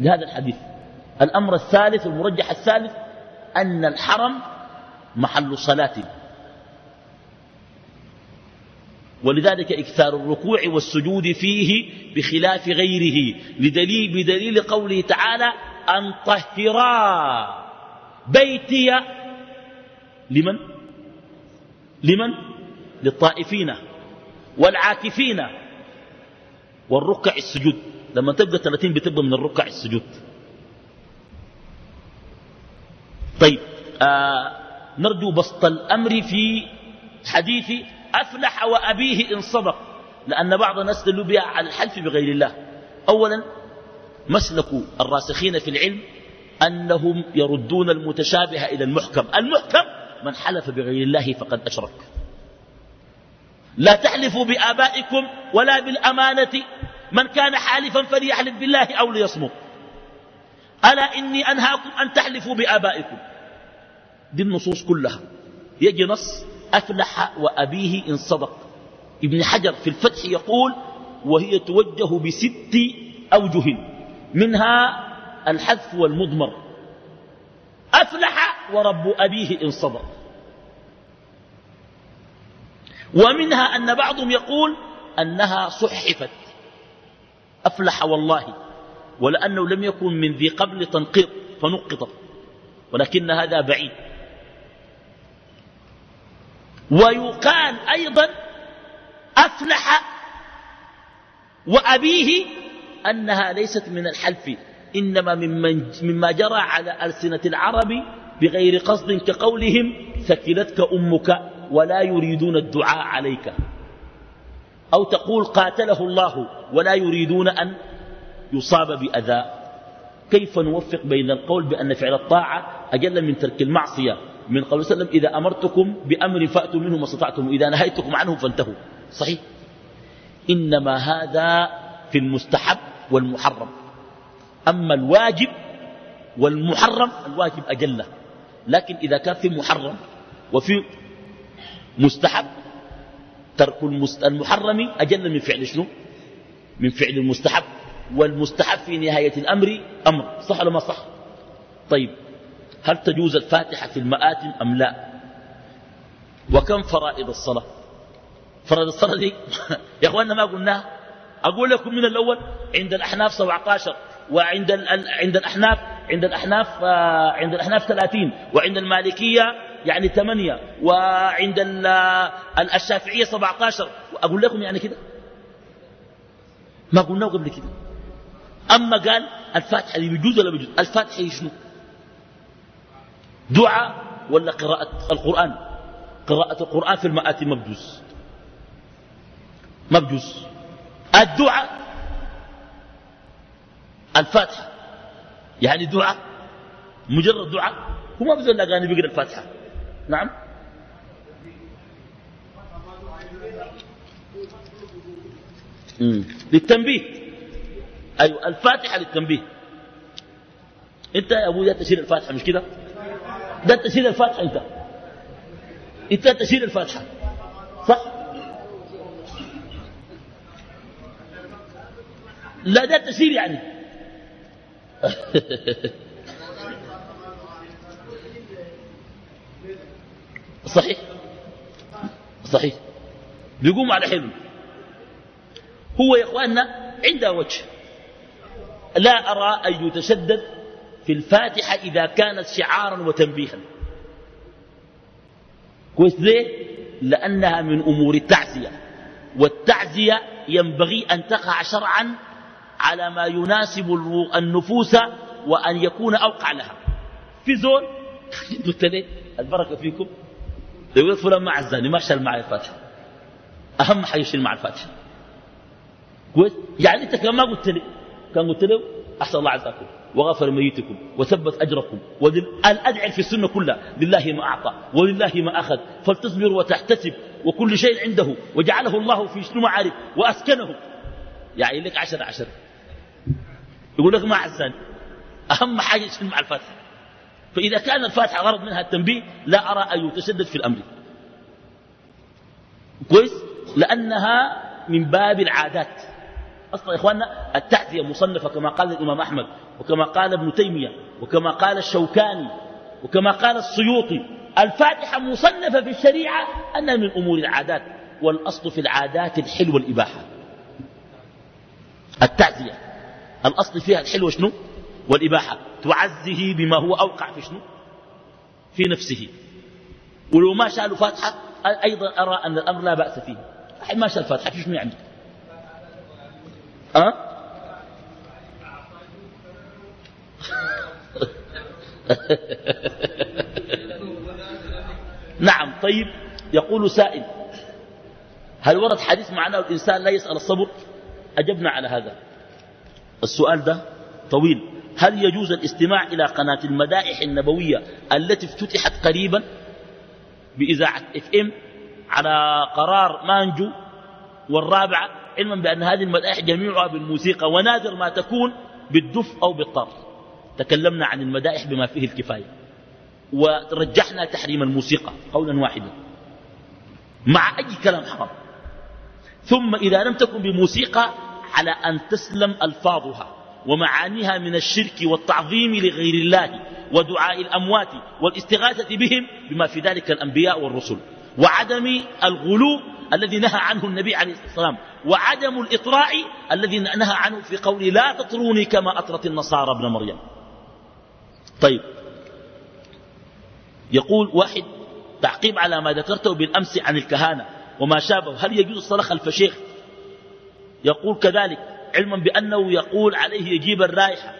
لهذا الحديث. الأمر الثالث المرجح الثالث أن الحرم محل صلاة. ولذلك إكثار الركوع والسجود فيه بخلاف غيره لدليل بدليل قوله تعالى أن طهرا بيتي لمن؟ لمن؟ للطائفين والعاكفين والركع السجود. لما تبقى 30 بتبقى من الركع السجود. طيب آه نرجو بسط الأمر في حديث أفلح وأبيه إن صدق لأن بعض الناس دلوا بها على الحلف بغير الله. أولا مسلك الراسخين في العلم أنهم يردون المتشابه إلى المحكم؟ المحكم من حلف بغير الله فقد أشرك. لا تحلفوا بآبائكم ولا بالأمانة. من كان حالفا فليحلف بالله أو ليصمت. ألا إني أنهاكم أن تحلفوا بآبائكم. دي النصوص كلها. يجي نص أفلح وأبيه إن صدق. ابن حجر في الفتح يقول وهي توجه بست أوجه. منها الحذف والمضمر. أفلح ورب أبيه إن صدق. ومنها أن بعضهم يقول أنها صحفت. أفلح والله ولأنه لم يكن من ذي قبل تنقيط فنقطت ولكن هذا بعيد. ويقال أيضا أفلح وأبيه أنها ليست من الحلف إنما مما جرى على ألسنة العرب بغير قصد كقولهم ثكلتك أمك. ولا يريدون الدعاء عليك. أو تقول قاتله الله ولا يريدون أن يصاب بأذى. كيف نوفق بين القول بأن فعل الطاعة أجل من ترك المعصية؟ من قول وسلم إذا أمرتكم بأمر فأتوا منه ما استطعتم وإذا نهيتكم عنه فانتهوا. صحيح؟ إنما هذا في المستحب والمحرم. أما الواجب والمحرم الواجب أجله. لكن إذا كان في محرم وفي مستحب. ترك المحرم أجل من فعل شنو؟ من فعل المستحب. والمستحب في نهاية الأمر أمر. صح ولا ما صح؟ طيب. هل تجوز الفاتحة في المآتم أم لا؟ وكم فرائض الصلاة؟ فرائض الصلاة دي؟ يا أخواننا ما قلناها. أقول لكم من الأول عند الأحناف 17 وعند عند الأحناف عند الأحناف آه، عند الأحناف 30 وعند المالكية يعني 8 وعند الشافعية 17 أقول لكم يعني كده؟ ما قلناه قبل كده. أما قال الفاتحة دي بيجوز ولا بيجوز الفاتحة شنو؟ دعاء ولا قراءة القرآن؟ قراءة القرآن في المآتي مبجوز. مبجوز. الدعاء الفاتحة. يعني دعاء مجرد دعاء. هو ما بزول الأغاني بيقرأ الفاتحة. نعم. مم. للتنبيه. أيوة الفاتحة للتنبيه. أنت يا ابويا تشيل الفاتحة مش كده؟ ده تشيل الفاتحة أنت. أنت تشيل الفاتحة. صح؟ لا ده تشيل يعني. صحيح. صحيح. بيقوم على حلم. هو يا إخواننا عنده وجه. لا أرى أن يتشدد في الفاتحة إذا كانت شعارا وتنبيها. كويس ليه؟ لأنها من أمور التعزية. والتعزية ينبغي أن تقع شرعا على ما يناسب النفوس وأن يكون أوقع لها. في زول؟ قلت ليه البركة فيكم. يقول فلان ما عزاني ما شال معي الفاتحة. أهم حاجة يشيل مع الفاتحة. كويس يعني أنت كان ما قلت لي كان قلت له أحسن الله عزاكم وغفر ميتكم وثبت أجركم الأدعي في السنة كلها لله ما أعطى ولله ما أخذ فلتصبر وتحتسب وكل شيء عنده وجعله الله في شنو معارف وأسكنه. يعني لك عشر عشر. يقول لك ما حسن أهم حاجة شنو مع الفاتحة. فإذا كان الفاتحة غرض منها التنبيه لا أرى أن يتشدد في الأمر. كويس؟ لأنها من باب العادات. أصلا يا إخواننا التعزية مصنفة كما قال الإمام أحمد وكما قال ابن تيمية وكما قال الشوكاني وكما قال السيوطي. الفاتحة مصنفة في الشريعة أنها من أمور العادات والأصل في العادات الحل والإباحة. التعزية الأصل فيها الحل وشنو والإباحة تعزه بما هو أوقع في شنو؟ في نفسه. ولو ما شالوا فاتحة أيضا أرى أن الأمر لا بأس فيه. ما شال في شنو يعني أه؟ نعم طيب. يقول سائل هل ورد حديث معناه الإنسان لا يسأل الصبر؟ أجبنا على هذا. السؤال ده طويل. هل يجوز الاستماع إلى قناة المدائح النبوية التي افتتحت قريبا بإذاعة إف إم على قرار مانجو والرابعة علما بأن هذه المدائح جميعها بالموسيقى ونادر ما تكون بالدف أو بالطر تكلمنا عن المدائح بما فيه الكفاية. ورجحنا تحريم الموسيقى قولا واحدا. مع أي كلام حرام. ثم إذا لم تكن بموسيقى على أن تسلم ألفاظها. ومعانيها من الشرك والتعظيم لغير الله ودعاء الأموات والاستغاثة بهم بما في ذلك الأنبياء والرسل. وعدم الغلو الذي نهى عنه النبي عليه الصلاة والسلام. وعدم الإطراء الذي نهى عنه في قوله لا تطروني كما أطرت النصارى ابن مريم. طيب. يقول واحد تعقيب على ما ذكرته بالأمس عن الكهانة وما شابه. هل يجوز الصلاة خلف شيخ يقول كذلك. علما بأنه يقول عليه يجيب الرائحة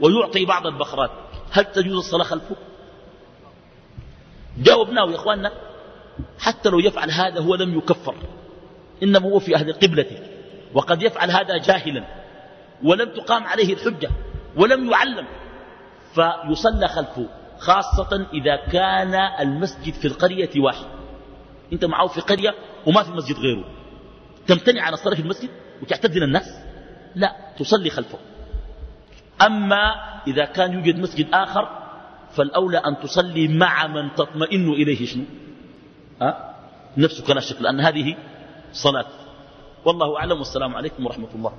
ويعطي بعض البخرات هل تجوز الصلاة خلفه؟ جاوبناه يا إخواننا حتى لو يفعل هذا هو لم يكفر إنما هو في أهل قبلته وقد يفعل هذا جاهلا ولم تقام عليه الحجة ولم يعلم فيصلى خلفه خاصة إذا كان المسجد في القرية واحد. أنت معه في قرية وما في مسجد غيره. تمتنع عن الصلاة في المسجد وتعتدل الناس؟ لا تصلي خلفه. أما إذا كان يوجد مسجد آخر فالأولى أن تصلي مع من تطمئن إليه شنو؟ أه؟ نفسك لا شك لأن هذه صلاة. والله أعلم والسلام عليكم ورحمة الله.